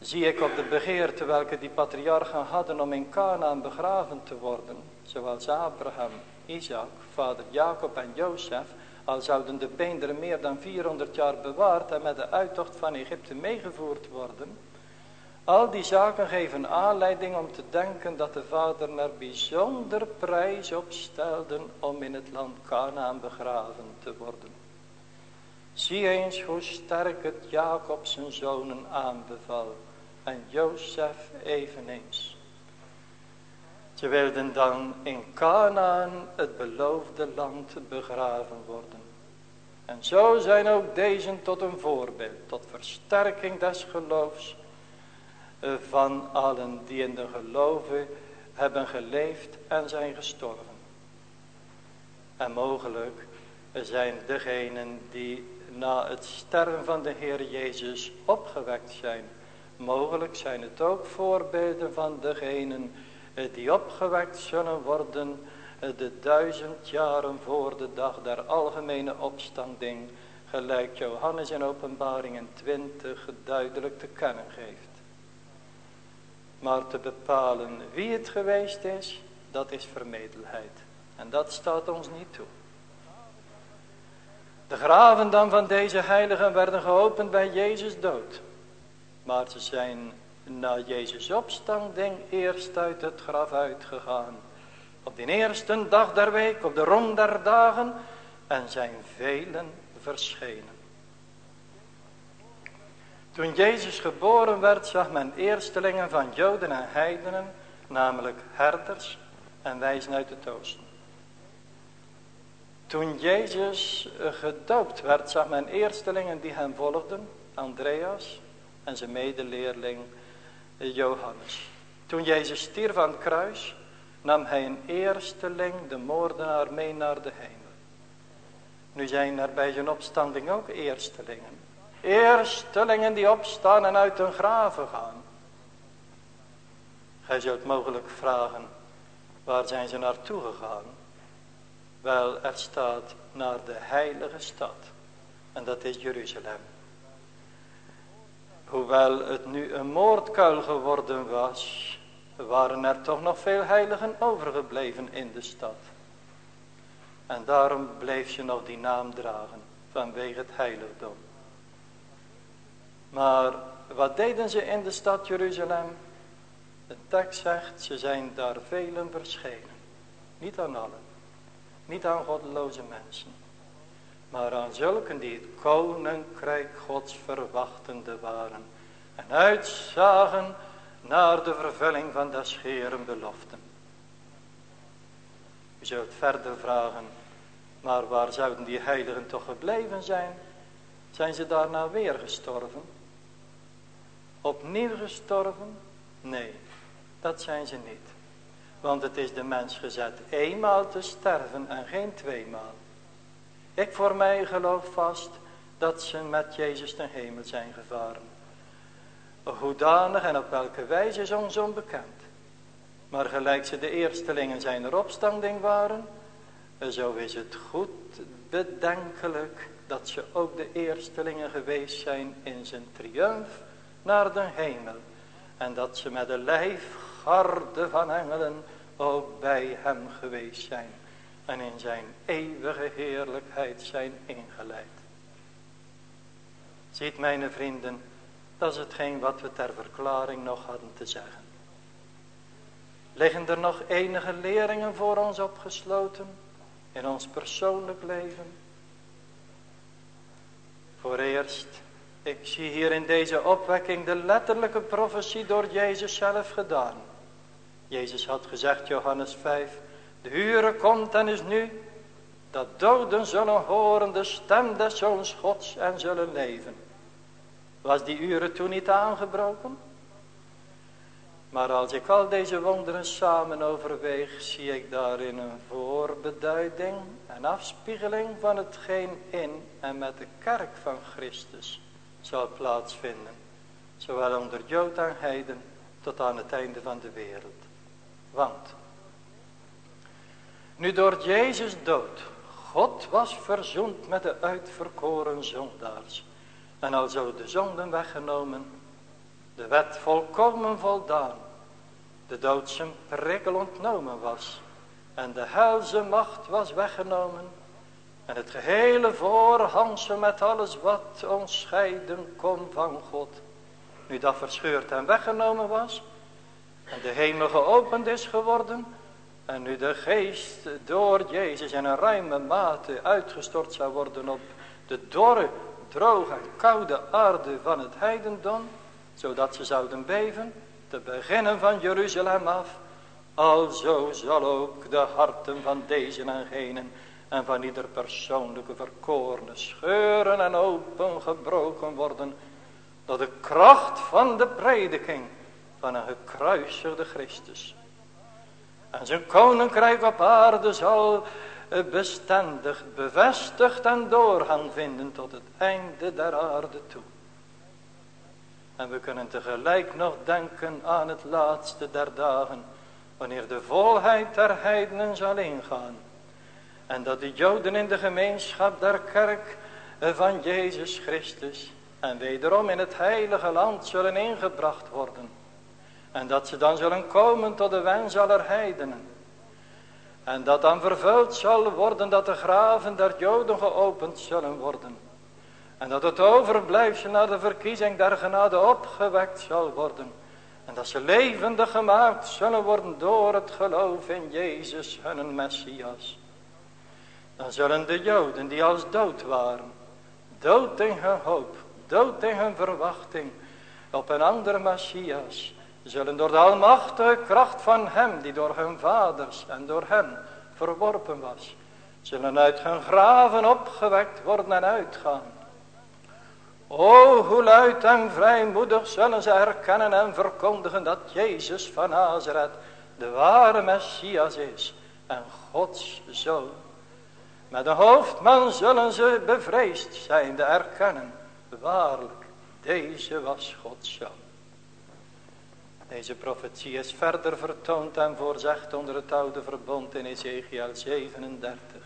Zie ik op de begeerte welke die patriarchen hadden om in Canaan begraven te worden, zoals Abraham, Isaac, vader Jacob en Jozef, al zouden de beenderen meer dan 400 jaar bewaard en met de uittocht van Egypte meegevoerd worden. Al die zaken geven aanleiding om te denken dat de vader er bijzonder prijs op stelde om in het land Canaan begraven te worden. Zie eens hoe sterk het Jacob zijn zonen aanbeval en Jozef eveneens. Ze wilden dan in Canaan het beloofde land begraven worden. En zo zijn ook deze tot een voorbeeld, tot versterking des geloofs eh, van allen die in de geloven hebben geleefd en zijn gestorven. En mogelijk zijn degenen die na het sterven van de Heer Jezus opgewekt zijn. Mogelijk zijn het ook voorbeelden van degenen die opgewekt zullen worden eh, de duizend jaren voor de dag der algemene opstanding, gelijk Johannes in openbaringen 20 duidelijk te kennen geeft. Maar te bepalen wie het geweest is, dat is vermedelheid. En dat staat ons niet toe. De graven dan van deze heiligen werden geopend bij Jezus dood. Maar ze zijn na Jezus opstanding eerst uit het graf uitgegaan. Op de eerste dag der week, op de rond der dagen, en zijn velen verschenen. Toen Jezus geboren werd, zag men eerstelingen van Joden en heidenen, namelijk herders en wijzen uit het oosten. Toen Jezus gedoopt werd, zag men eerstelingen die hem volgden, Andreas en zijn medeleerling Johannes. Toen Jezus stierf aan het kruis, nam hij een eersteling, de moordenaar, mee naar de hemel. Nu zijn er bij zijn opstanding ook eerstelingen. Eerstelingen die opstaan en uit hun graven gaan. Gij zult mogelijk vragen, waar zijn ze naartoe gegaan? Wel, er staat naar de heilige stad. En dat is Jeruzalem. Hoewel het nu een moordkuil geworden was, waren er toch nog veel heiligen overgebleven in de stad. En daarom bleef ze nog die naam dragen vanwege het heiligdom. Maar wat deden ze in de stad Jeruzalem? De tekst zegt, ze zijn daar velen verschenen. Niet aan allen. Niet aan goddeloze mensen. Maar aan zulken die het koninkrijk gods verwachtende waren. En uitzagen naar de vervulling van des scheren beloften. U zult verder vragen, maar waar zouden die heiligen toch gebleven zijn? Zijn ze daarna weer gestorven? Opnieuw gestorven? Nee, dat zijn ze niet. Want het is de mens gezet eenmaal te sterven en geen tweemaal. Ik voor mij geloof vast dat ze met Jezus ten hemel zijn gevaren. Hoedanig en op welke wijze is ons onbekend. Maar gelijk ze de eerstelingen zijn opstanding waren, zo is het goed bedenkelijk dat ze ook de eerstelingen geweest zijn in zijn triumf naar de hemel. En dat ze met de lijfgarde van engelen ook bij hem geweest zijn. En in zijn eeuwige heerlijkheid zijn ingeleid. Ziet mijn vrienden, dat is hetgeen wat we ter verklaring nog hadden te zeggen. Liggen er nog enige leringen voor ons opgesloten in ons persoonlijk leven? Voor eerst, ik zie hier in deze opwekking de letterlijke profetie door Jezus zelf gedaan. Jezus had gezegd, Johannes 5, de uren komt en is nu, dat doden zullen horen de stem des Zoons Gods en zullen leven. Was die uren toen niet aangebroken? Maar als ik al deze wonderen samen overweeg, zie ik daarin een voorbeduiding en afspiegeling van hetgeen in en met de kerk van Christus zal plaatsvinden. Zowel onder Jood en Heiden tot aan het einde van de wereld. Want, nu door Jezus dood, God was verzoend met de uitverkoren zondaars. En al zo de zonden weggenomen, de wet volkomen voldaan, de dood zijn prikkel ontnomen was en de helse macht was weggenomen en het gehele voorhandse met alles wat ons scheiden kon van God, nu dat verscheurd en weggenomen was en de hemel geopend is geworden en nu de geest door Jezus in een ruime mate uitgestort zou worden op de dorre, droge koude aarde van het heidendom, zodat ze zouden beven, te beginnen van Jeruzalem af, alzo zal ook de harten van deze en gene en van ieder persoonlijke verkorene scheuren en open gebroken worden, door de kracht van de prediking van een gekruisigde Christus. En zijn koninkrijk op aarde zal bestendig, bevestigd en doorgang vinden tot het einde der aarde toe. En we kunnen tegelijk nog denken aan het laatste der dagen. Wanneer de volheid der heidenen zal ingaan. En dat de joden in de gemeenschap der kerk van Jezus Christus. En wederom in het heilige land zullen ingebracht worden. En dat ze dan zullen komen tot de wens aller heidenen. En dat dan vervuld zal worden dat de graven der joden geopend zullen worden. En dat het overblijfsel naar de verkiezing der genade opgewekt zal worden. En dat ze levendig gemaakt zullen worden door het geloof in Jezus hun Messias. Dan zullen de Joden die als dood waren, dood in hun hoop, dood in hun verwachting, op een andere Messias, zullen door de almachtige kracht van hem die door hun vaders en door hen verworpen was, zullen uit hun graven opgewekt worden en uitgaan. O, hoe luid en vrijmoedig zullen ze herkennen en verkondigen dat Jezus van Nazareth de ware Messias is en Gods Zoon. Met een hoofdman zullen ze bevreesd zijn te erkennen. Waarlijk, deze was Gods Zoon. Deze profetie is verder vertoond en voorzegd onder het oude verbond in Ezekiel 37.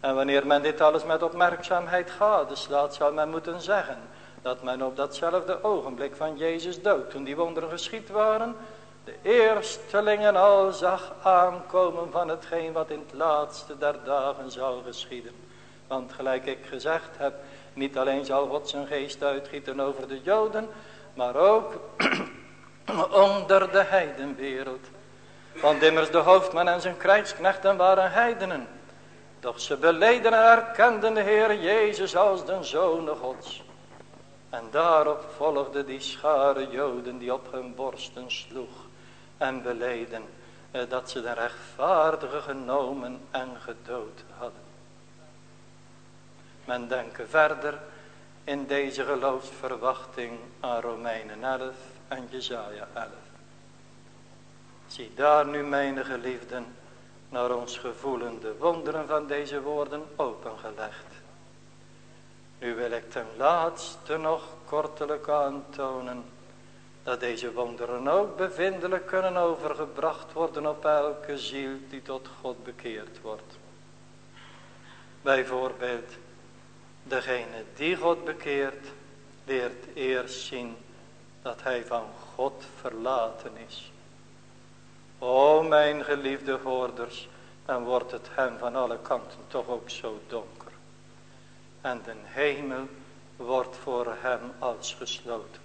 En wanneer men dit alles met opmerkzaamheid gadeslaat, zal men moeten zeggen dat men op datzelfde ogenblik van Jezus dood, toen die wonderen geschied waren, de eerstelingen al zag aankomen van hetgeen wat in het laatste der dagen zal geschieden. Want gelijk ik gezegd heb, niet alleen zal God zijn geest uitgieten over de Joden, maar ook onder de heidenwereld. Want immers de hoofdman en zijn krijgsknechten waren heidenen. Doch ze beleden en erkenden de Heer Jezus als de Zoon Gods. En daarop volgde die schare Joden die op hun borsten sloeg en beleden eh, dat ze de rechtvaardige genomen en gedood hadden. Men denken verder in deze geloofsverwachting aan Romeinen 11 en Jezaja 11. Zie daar nu mijn geliefden naar ons gevoelen de wonderen van deze woorden opengelegd. Nu wil ik ten laatste nog kortelijk aantonen dat deze wonderen ook bevindelijk kunnen overgebracht worden op elke ziel die tot God bekeerd wordt. Bijvoorbeeld, degene die God bekeert, leert eerst zien dat hij van God verlaten is. O mijn geliefde hoorders, dan wordt het hem van alle kanten toch ook zo donker. En de hemel wordt voor hem als gesloten.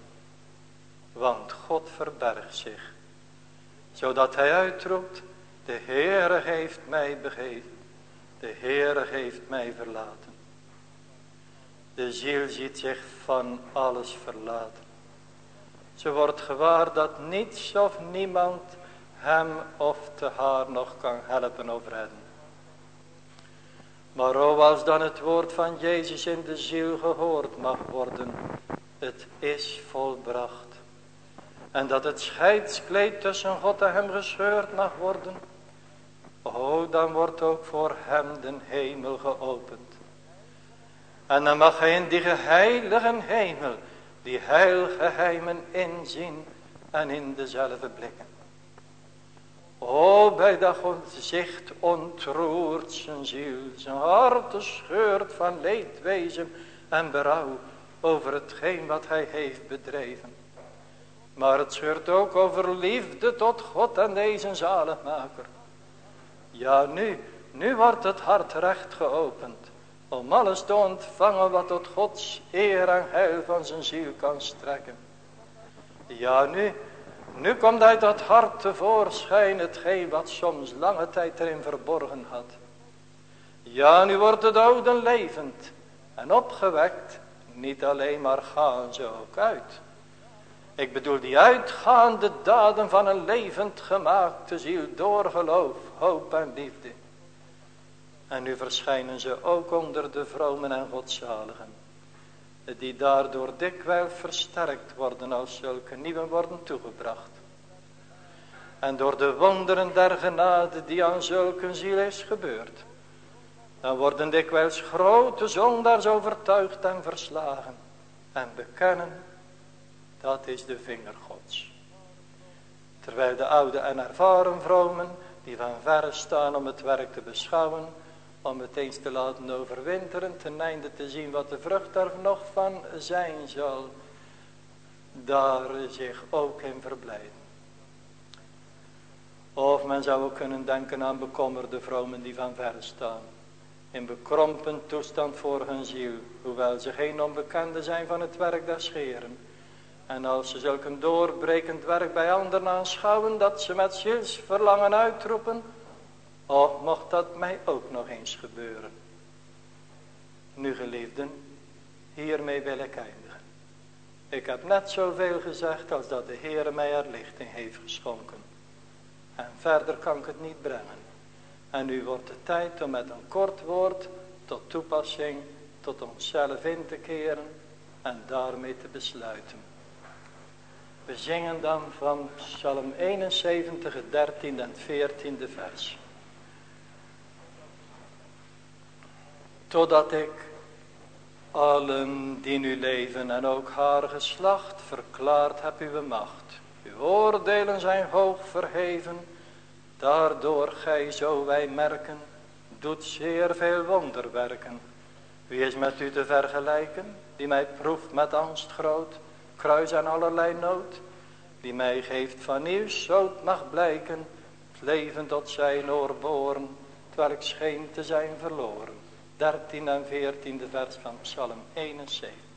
Want God verbergt zich, zodat hij uitroept, de Heere heeft mij begeven, de Heere heeft mij verlaten. De ziel ziet zich van alles verlaten. Ze wordt gewaar dat niets of niemand hem of te haar nog kan helpen of redden. Maar o, als dan het woord van Jezus in de ziel gehoord mag worden, het is volbracht. En dat het scheidskleed tussen God en hem gescheurd mag worden, o, dan wordt ook voor hem de hemel geopend. En dan mag hij in die geheilige hemel, die heilgeheimen inzien en in dezelfde blikken. O, bij dat zicht ontroert zijn ziel, zijn hart scheurt van leedwezen en berouw over hetgeen wat hij heeft bedreven. Maar het scheurt ook over liefde tot God en deze zaligmaker. Ja, nu, nu wordt het hart recht geopend, om alles te ontvangen wat tot Gods eer en heil van zijn ziel kan strekken. Ja, nu, nu komt uit dat hart tevoorschijn hetgeen wat soms lange tijd erin verborgen had. Ja, nu wordt het oude levend en opgewekt. Niet alleen maar gaan ze ook uit. Ik bedoel die uitgaande daden van een levend gemaakte ziel door geloof, hoop en liefde. En nu verschijnen ze ook onder de vromen en godzaligen die daardoor dikwijls versterkt worden als zulke nieuwe worden toegebracht. En door de wonderen der genade die aan zulke ziel is gebeurd, dan worden dikwijls grote zondaars overtuigd en verslagen en bekennen, dat is de vinger gods. Terwijl de oude en ervaren vromen, die van verre staan om het werk te beschouwen, om het eens te laten overwinteren, ten einde te zien wat de vrucht daar nog van zijn zal, daar zich ook in verblijden. Of men zou ook kunnen denken aan bekommerde vromen die van ver staan. In bekrompen toestand voor hun ziel, hoewel ze geen onbekende zijn van het werk der scheren. En als ze zulk een doorbrekend werk bij anderen aanschouwen, dat ze met zielsverlangen uitroepen, Och, mocht dat mij ook nog eens gebeuren. Nu geliefden, hiermee wil ik eindigen. Ik heb net zoveel gezegd als dat de Heer mij er licht in heeft geschonken. En verder kan ik het niet brengen. En nu wordt het tijd om met een kort woord tot toepassing tot onszelf in te keren en daarmee te besluiten. We zingen dan van Psalm 71, 13 en 14 vers. Totdat ik allen die nu leven en ook haar geslacht verklaard heb uw macht. Uw oordelen zijn hoog verheven, daardoor gij zo wij merken, doet zeer veel wonderwerken. Wie is met u te vergelijken, die mij proeft met angst groot, kruis en allerlei nood, die mij geeft van nieuws, zo mag blijken, het leven tot zijn oorboren, terwijl ik scheen te zijn verloren. 13 en 14 vers van Psalm 71.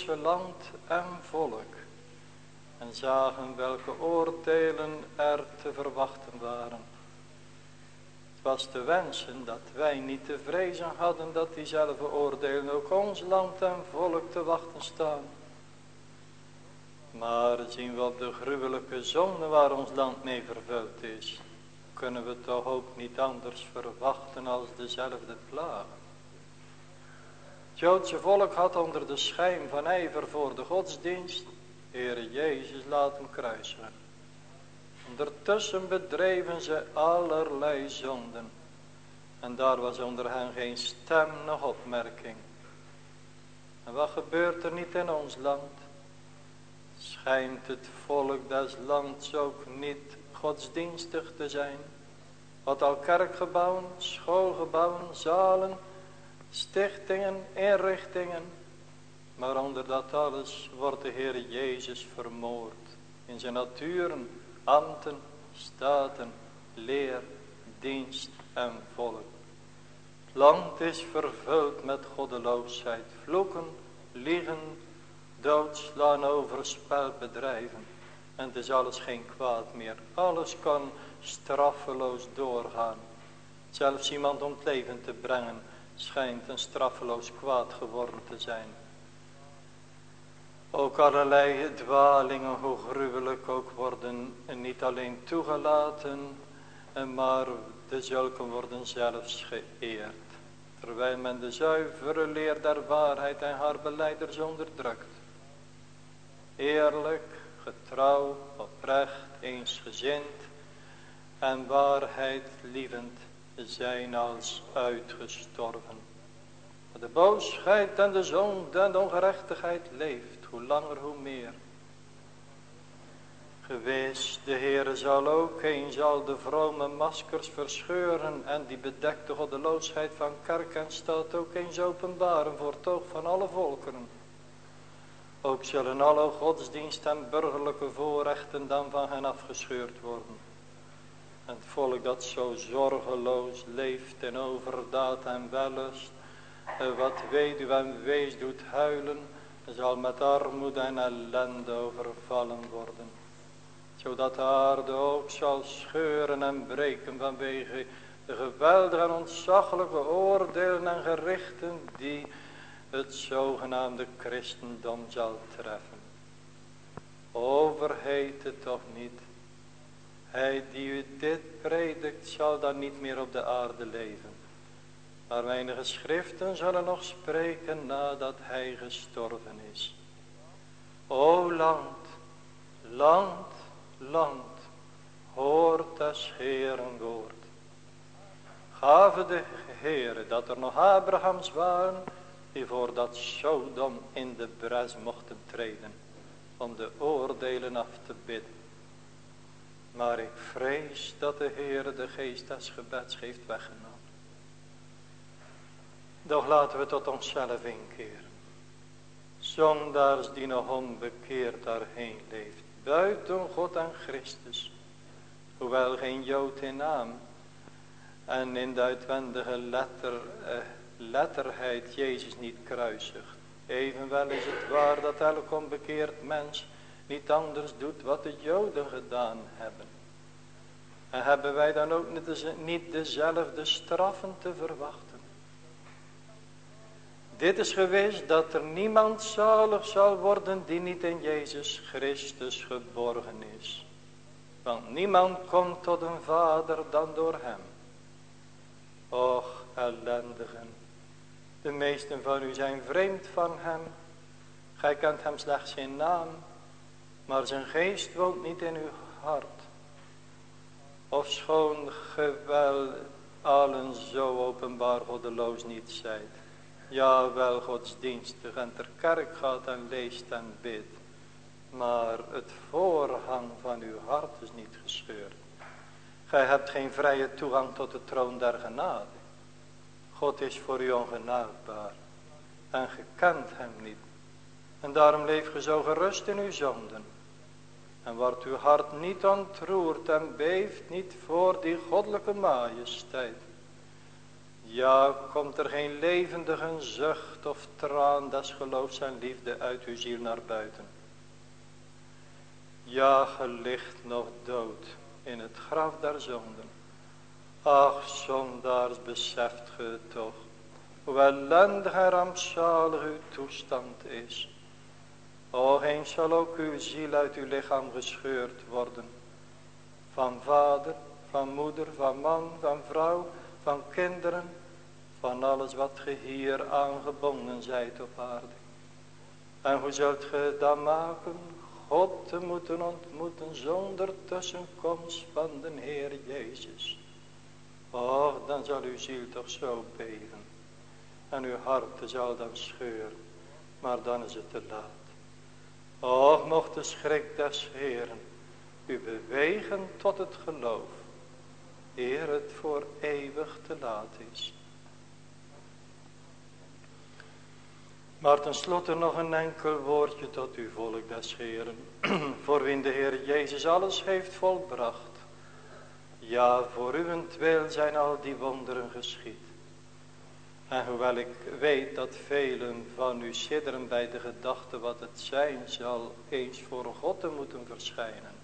Joodse land en volk. En zagen welke oordelen er te verwachten waren. Het was te wensen dat wij niet te vrezen hadden dat diezelfde oordelen ook ons land en volk te wachten staan. Maar zien we op de gruwelijke zonde waar ons land mee vervuld is kunnen we toch ook niet anders verwachten als dezelfde plaag. Joodse volk had onder de schijn van ijver voor de godsdienst Heere Jezus laten kruisen. Ondertussen bedreven ze allerlei zonden. En daar was onder hen geen stem nog opmerking. En wat gebeurt er niet in ons land? Schijnt het volk des lands ook niet godsdienstig te zijn. Wat al kerkgebouwen, schoolgebouwen, zalen, stichtingen, inrichtingen. Maar onder dat alles wordt de Heer Jezus vermoord. In zijn naturen, ambten, staten, leer, dienst en volk. Het land is vervuld met goddeloosheid, vloeken, liegen, doodslaan, overspel bedrijven. En het is alles geen kwaad meer. Alles kan straffeloos doorgaan. Zelfs iemand om het leven te brengen schijnt een straffeloos kwaad geworden te zijn. Ook allerlei dwalingen, hoe gruwelijk ook, worden niet alleen toegelaten, maar de zulken worden zelfs geëerd. Terwijl men de zuivere leer der waarheid en haar beleiders onderdrukt. Eerlijk, getrouw, oprecht, eensgezind en waarheid lievend zijn als uitgestorven. De boosheid en de zonde en de ongerechtigheid leeft, hoe langer hoe meer. Gewis, de Heere zal ook eens zal de vrome maskers verscheuren en die bedekte goddeloosheid van kerk en stad ook eens openbaren voor het van alle volkeren. Ook zullen alle godsdienst en burgerlijke voorrechten dan van hen afgescheurd worden. En het volk dat zo zorgeloos leeft in overdaad en wellust, wat weduw en wees doet huilen, zal met armoede en ellende overvallen worden. Zodat de aarde ook zal scheuren en breken vanwege de geweldige en ontzaglijke oordelen en gerichten die het zogenaamde christendom zal treffen. Overheet het toch niet. Hij die u dit predikt zal dan niet meer op de aarde leven. Maar weinige schriften zullen nog spreken nadat hij gestorven is. O land, land, land, hoort des Heeren woord. Gaven de Heere dat er nog Abrahams waren die voor dat Sodom in de bres mochten treden om de oordelen af te bidden. Maar ik vrees dat de Heer de geest des gebeds heeft weggenomen. Doch laten we tot onszelf inkeren. Zondaars die nog onbekeerd daarheen leeft. Buiten God en Christus. Hoewel geen Jood in naam. En in de uitwendige letter, eh, letterheid Jezus niet kruisigt. Evenwel is het waar dat elk onbekeerd mens niet anders doet wat de Joden gedaan hebben. En hebben wij dan ook niet dezelfde straffen te verwachten? Dit is geweest dat er niemand zalig zal worden die niet in Jezus Christus geborgen is. Want niemand komt tot een vader dan door hem. Och, ellendigen. De meesten van u zijn vreemd van hem. Gij kent hem slechts in naam. Maar zijn geest woont niet in uw hart. Of schoon ge wel allen zo openbaar goddeloos niet zijt. Ja, wel godsdienstig en ter kerk gaat en leest en bidt. Maar het voorhang van uw hart is niet gescheurd. Gij hebt geen vrije toegang tot de troon der genade. God is voor u ongenaakbaar. En gekent hem niet. En daarom leef ge zo gerust in uw zonden. En wordt uw hart niet ontroerd en beeft niet voor die goddelijke majesteit. Ja, komt er geen levendige zucht of traan des geloofs en liefde uit uw ziel naar buiten. Ja, gelicht nog dood in het graf der zonden. Ach, zondaars, beseft ge toch, hoe ellendig en rampzalig uw toestand is. O, eens zal ook uw ziel uit uw lichaam gescheurd worden. Van vader, van moeder, van man, van vrouw, van kinderen, van alles wat ge hier aangebonden zijt op aarde. En hoe zult ge dan maken, God te moeten ontmoeten zonder tussenkomst van de Heer Jezus. Och, dan zal uw ziel toch zo beven. En uw hart zal dan scheuren. Maar dan is het te laat. Och, mocht de schrik des Heeren u bewegen tot het geloof. eer het voor eeuwig te laat is. Maar tenslotte nog een enkel woordje tot uw volk des Heeren, [clears throat] voor wie de Heer Jezus alles heeft volbracht. Ja, voor uwentwil zijn al die wonderen geschied. En hoewel ik weet dat velen van u sidderen bij de gedachte wat het zijn zal eens voor God te moeten verschijnen.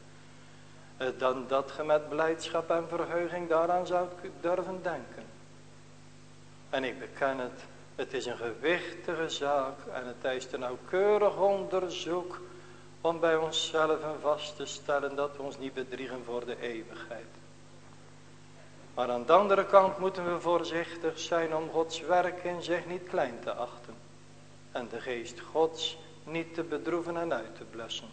Eh, dan dat ge met blijdschap en verheuging daaraan zou durven denken. En ik beken het, het is een gewichtige zaak en het eist een nauwkeurig onderzoek om bij onszelf vast te stellen dat we ons niet bedriegen voor de eeuwigheid. Maar aan de andere kant moeten we voorzichtig zijn om Gods werk in zich niet klein te achten. En de geest Gods niet te bedroeven en uit te blussen.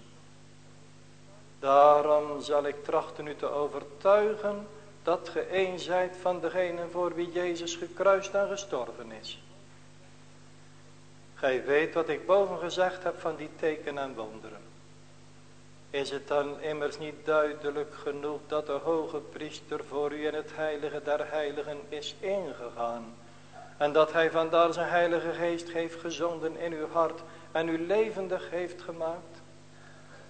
Daarom zal ik trachten u te overtuigen dat ge een zijt van degene voor wie Jezus gekruist en gestorven is. Gij weet wat ik boven gezegd heb van die tekenen en wonderen. Is het dan immers niet duidelijk genoeg dat de hoge priester voor u in het heilige der heiligen is ingegaan. En dat hij vandaar zijn heilige geest heeft gezonden in uw hart en u levendig heeft gemaakt.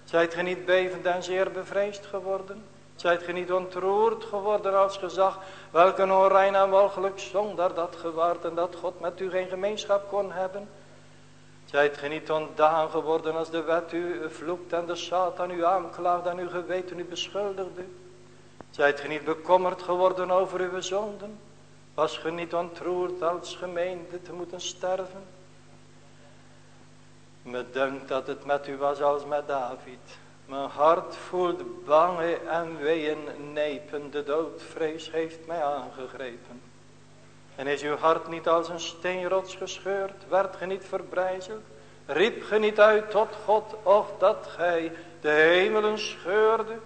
Zijt ge niet bevend en zeer bevreesd geworden? Zijt ge niet ontroerd geworden als gezag welke onrein en walgelijk zonder dat gewaard en dat God met u geen gemeenschap kon hebben? Zijt ge niet ontdaan geworden als de wet u vloekt en de Satan u aanklaagt en uw geweten u beschuldigde? Zijt ge niet bekommerd geworden over uw zonden? Was ge niet ontroerd als gemeente te moeten sterven? Me denkt dat het met u was als met David. Mijn hart voelt bange en weeën nepen. De doodvrees heeft mij aangegrepen. En is uw hart niet als een steenrots gescheurd? Werd ge niet verbrijzeld? Riep ge niet uit tot God, of dat gij de hemelen scheurde?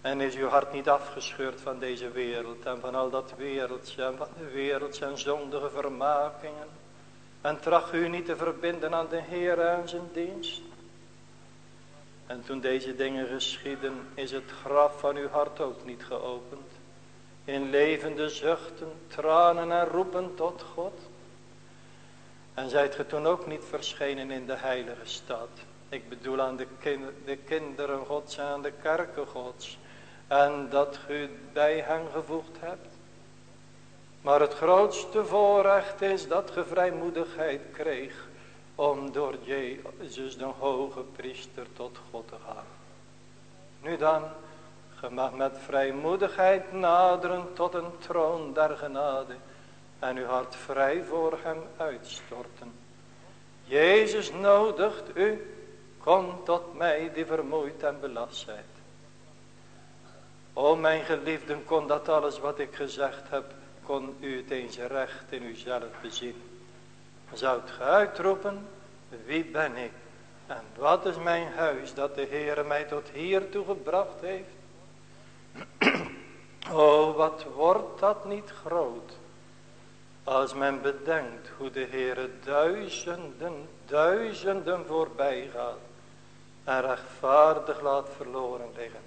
En is uw hart niet afgescheurd van deze wereld en van al dat wereldje en van de wereldse en zondige vermakingen? En tracht u niet te verbinden aan de Heer en zijn dienst? En toen deze dingen geschieden, is het graf van uw hart ook niet geopend in levende zuchten, tranen en roepen tot God. En zijt ge toen ook niet verschenen in de heilige stad. Ik bedoel aan de, de kinderen gods en aan de kerken gods. En dat u bij hen gevoegd hebt. Maar het grootste voorrecht is dat ge vrijmoedigheid kreeg. Om door Jezus de hoge priester tot God te gaan. Nu dan, Ge mag met vrijmoedigheid naderen tot een troon der genade en uw hart vrij voor hem uitstorten. Jezus nodigt u, kom tot mij die vermoeid en belast zijt. O mijn geliefden, kon dat alles wat ik gezegd heb, kon u het eens recht in uzelf bezien. Zoudt ge uitroepen, wie ben ik en wat is mijn huis dat de Heer mij tot hiertoe gebracht heeft? [clears throat] Oh, wat wordt dat niet groot. Als men bedenkt hoe de Heere duizenden, duizenden voorbij gaat. En rechtvaardig laat verloren liggen.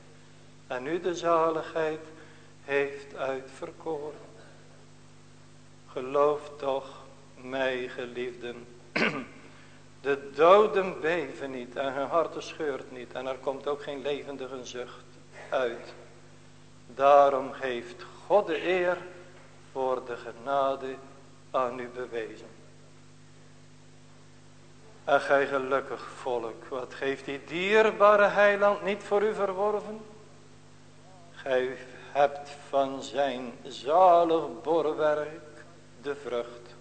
En nu de zaligheid heeft uitverkoren. Geloof toch, mij geliefden. [clears throat] De doden beven niet en hun harten scheurt niet. En er komt ook geen levendige zucht uit. Daarom heeft God de eer voor de genade aan u bewezen. En gij gelukkig volk, wat geeft die dierbare heiland niet voor u verworven? Gij hebt van zijn zalig borwerk de vrucht.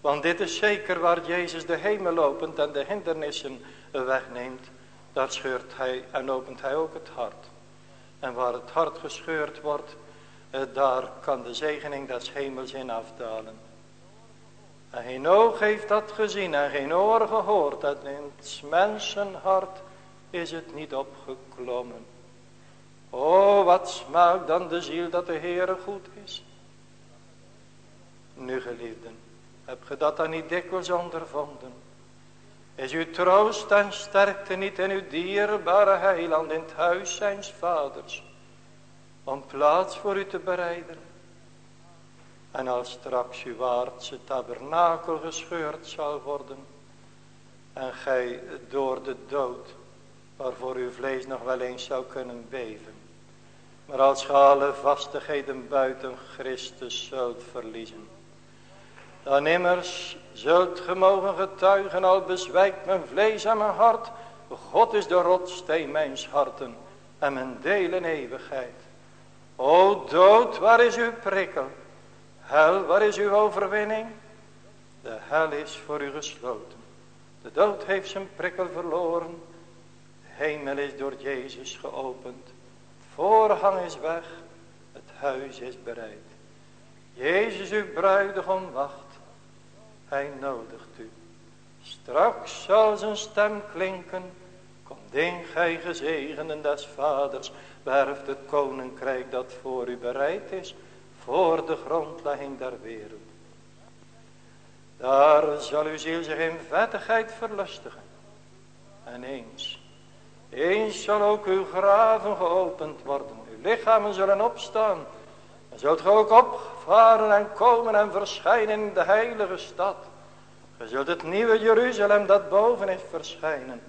Want dit is zeker waar Jezus de hemel lopend en de hindernissen wegneemt. Daar scheurt hij en opent hij ook het hart. En waar het hart gescheurd wordt, eh, daar kan de zegening des hemels in afdalen. En geen oog heeft dat gezien en geen oor gehoord. En in het mensenhart is het niet opgeklommen. O, wat smaakt dan de ziel dat de Heere goed is. Nu geliefden, heb ge dat dan niet dikwijls ondervonden? Is uw troost en sterkte niet in uw dierbare heiland in het huis zijns vaders. om plaats voor u te bereiden. En als straks uw aardse tabernakel gescheurd zal worden. En gij door de dood, waarvoor uw vlees nog wel eens zou kunnen beven. Maar als ge alle vastigheden buiten Christus zult verliezen. Dan immers zult ge mogen getuigen, al bezwijkt mijn vlees en mijn hart. God is de rotsteen mijns harten en mijn deel in eeuwigheid. O dood, waar is uw prikkel? Hel, waar is uw overwinning? De hel is voor u gesloten. De dood heeft zijn prikkel verloren. De hemel is door Jezus geopend. Het voorhang is weg. Het huis is bereid. Jezus uw bruidegom wacht. Hij nodigt u. Straks zal zijn stem klinken. Kom ding gij gezegenden des vaders. Werft het koninkrijk dat voor u bereid is. Voor de grondlegging der wereld. Daar zal uw ziel zich in vettigheid verlustigen. En eens, eens zal ook uw graven geopend worden. Uw lichamen zullen opstaan. Zult ge ook opvaren en komen en verschijnen in de heilige stad. Ge zult het nieuwe Jeruzalem dat boven is verschijnen.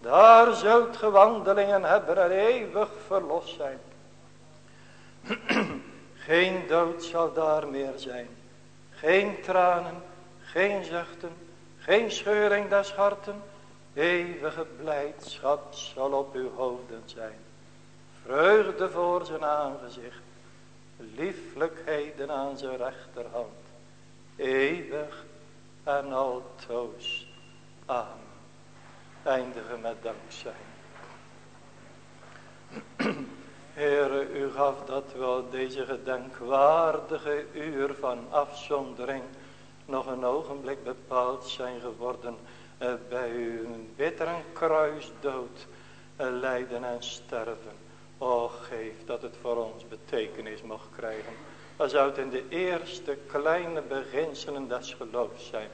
Daar zult ge wandelingen hebben en eeuwig verlost zijn. [clears throat] Geen dood zal daar meer zijn. Geen tranen, geen zuchten, geen scheuring des harten. Eeuwige blijdschap zal op uw hoofden zijn. Vreugde voor zijn aangezicht. Lieflijkheden aan zijn rechterhand. Eeuwig en altoos. Amen. Eindigen met dankzijn. [clears throat] Heere, u gaf dat wel deze gedenkwaardige uur van afzondering nog een ogenblik bepaald zijn geworden eh, bij uw bittere kruisdood, eh, lijden en sterven. O, geef dat het voor ons betekenis mag krijgen. Zou het in de eerste kleine beginselen des geloofs zijn.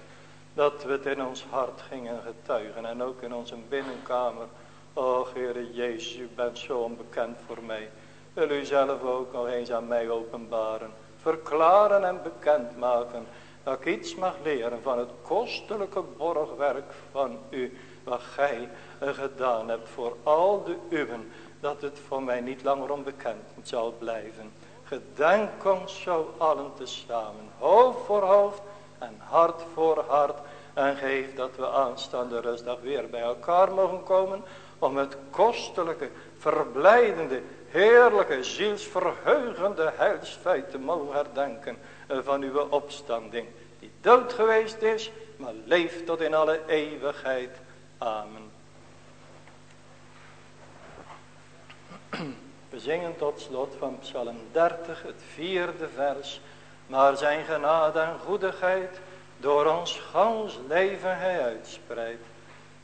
Dat we het in ons hart gingen getuigen en ook in onze binnenkamer. O, Heere Jezus, u bent zo onbekend voor mij. Wil u zelf ook nog eens aan mij openbaren. Verklaren en bekendmaken dat ik iets mag leren van het kostelijke borgwerk van u, wat gij gedaan hebt voor al de uwen, dat het voor mij niet langer onbekend zal blijven. Gedenk ons zo allen tezamen, hoofd voor hoofd en hart voor hart, en geef dat we aanstaande rustdag weer bij elkaar mogen komen, om het kostelijke, verblijdende, heerlijke, zielsverheugende heilsfeit te mogen herdenken van uw opstanding. Die dood geweest is, maar leeft tot in alle eeuwigheid. Amen. We zingen tot slot van Psalm 30, het vierde vers. Maar zijn genade en goedigheid door ons gans leven hij uitspreidt.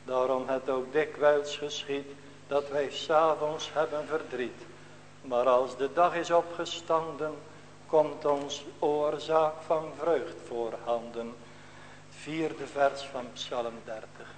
Daarom het ook dikwijls geschiet dat wij s'avonds hebben verdriet. Maar als de dag is opgestanden, komt ons oorzaak van vreugd voorhanden. Vierde vers van Psalm 30.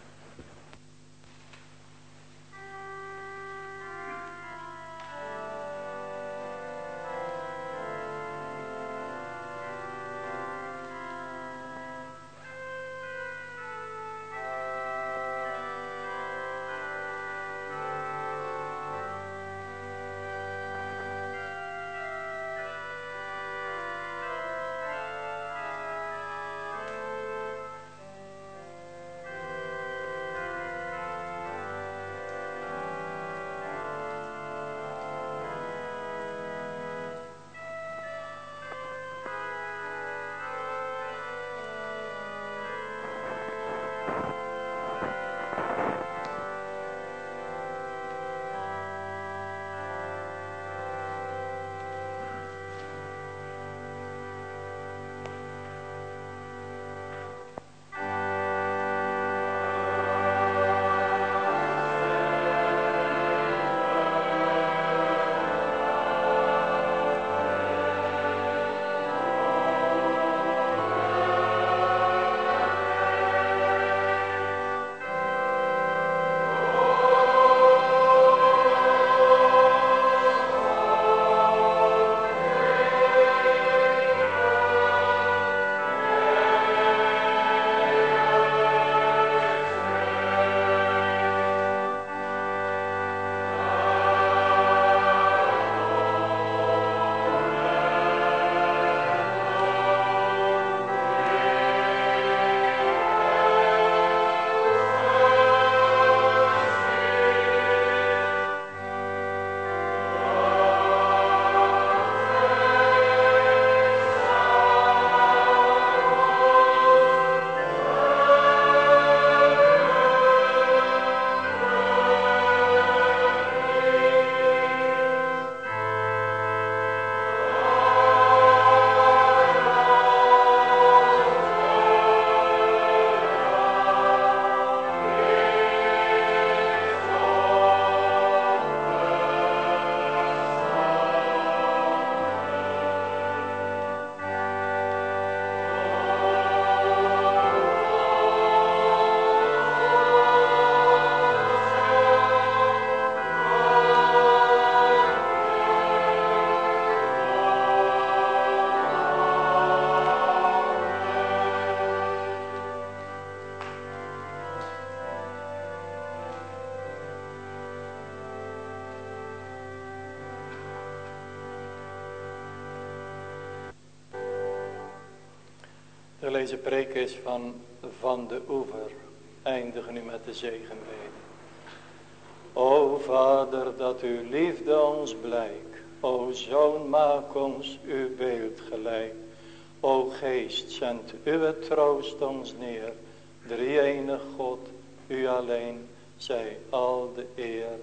Gelezen preek is van Van de Oever. Eindigen nu met de zegenbeden. O Vader, dat uw liefde ons blijkt. O Zoon, maak ons uw beeld gelijk. O Geest, zend uw troost ons neer. Drie enig God, u alleen, zij al de eer.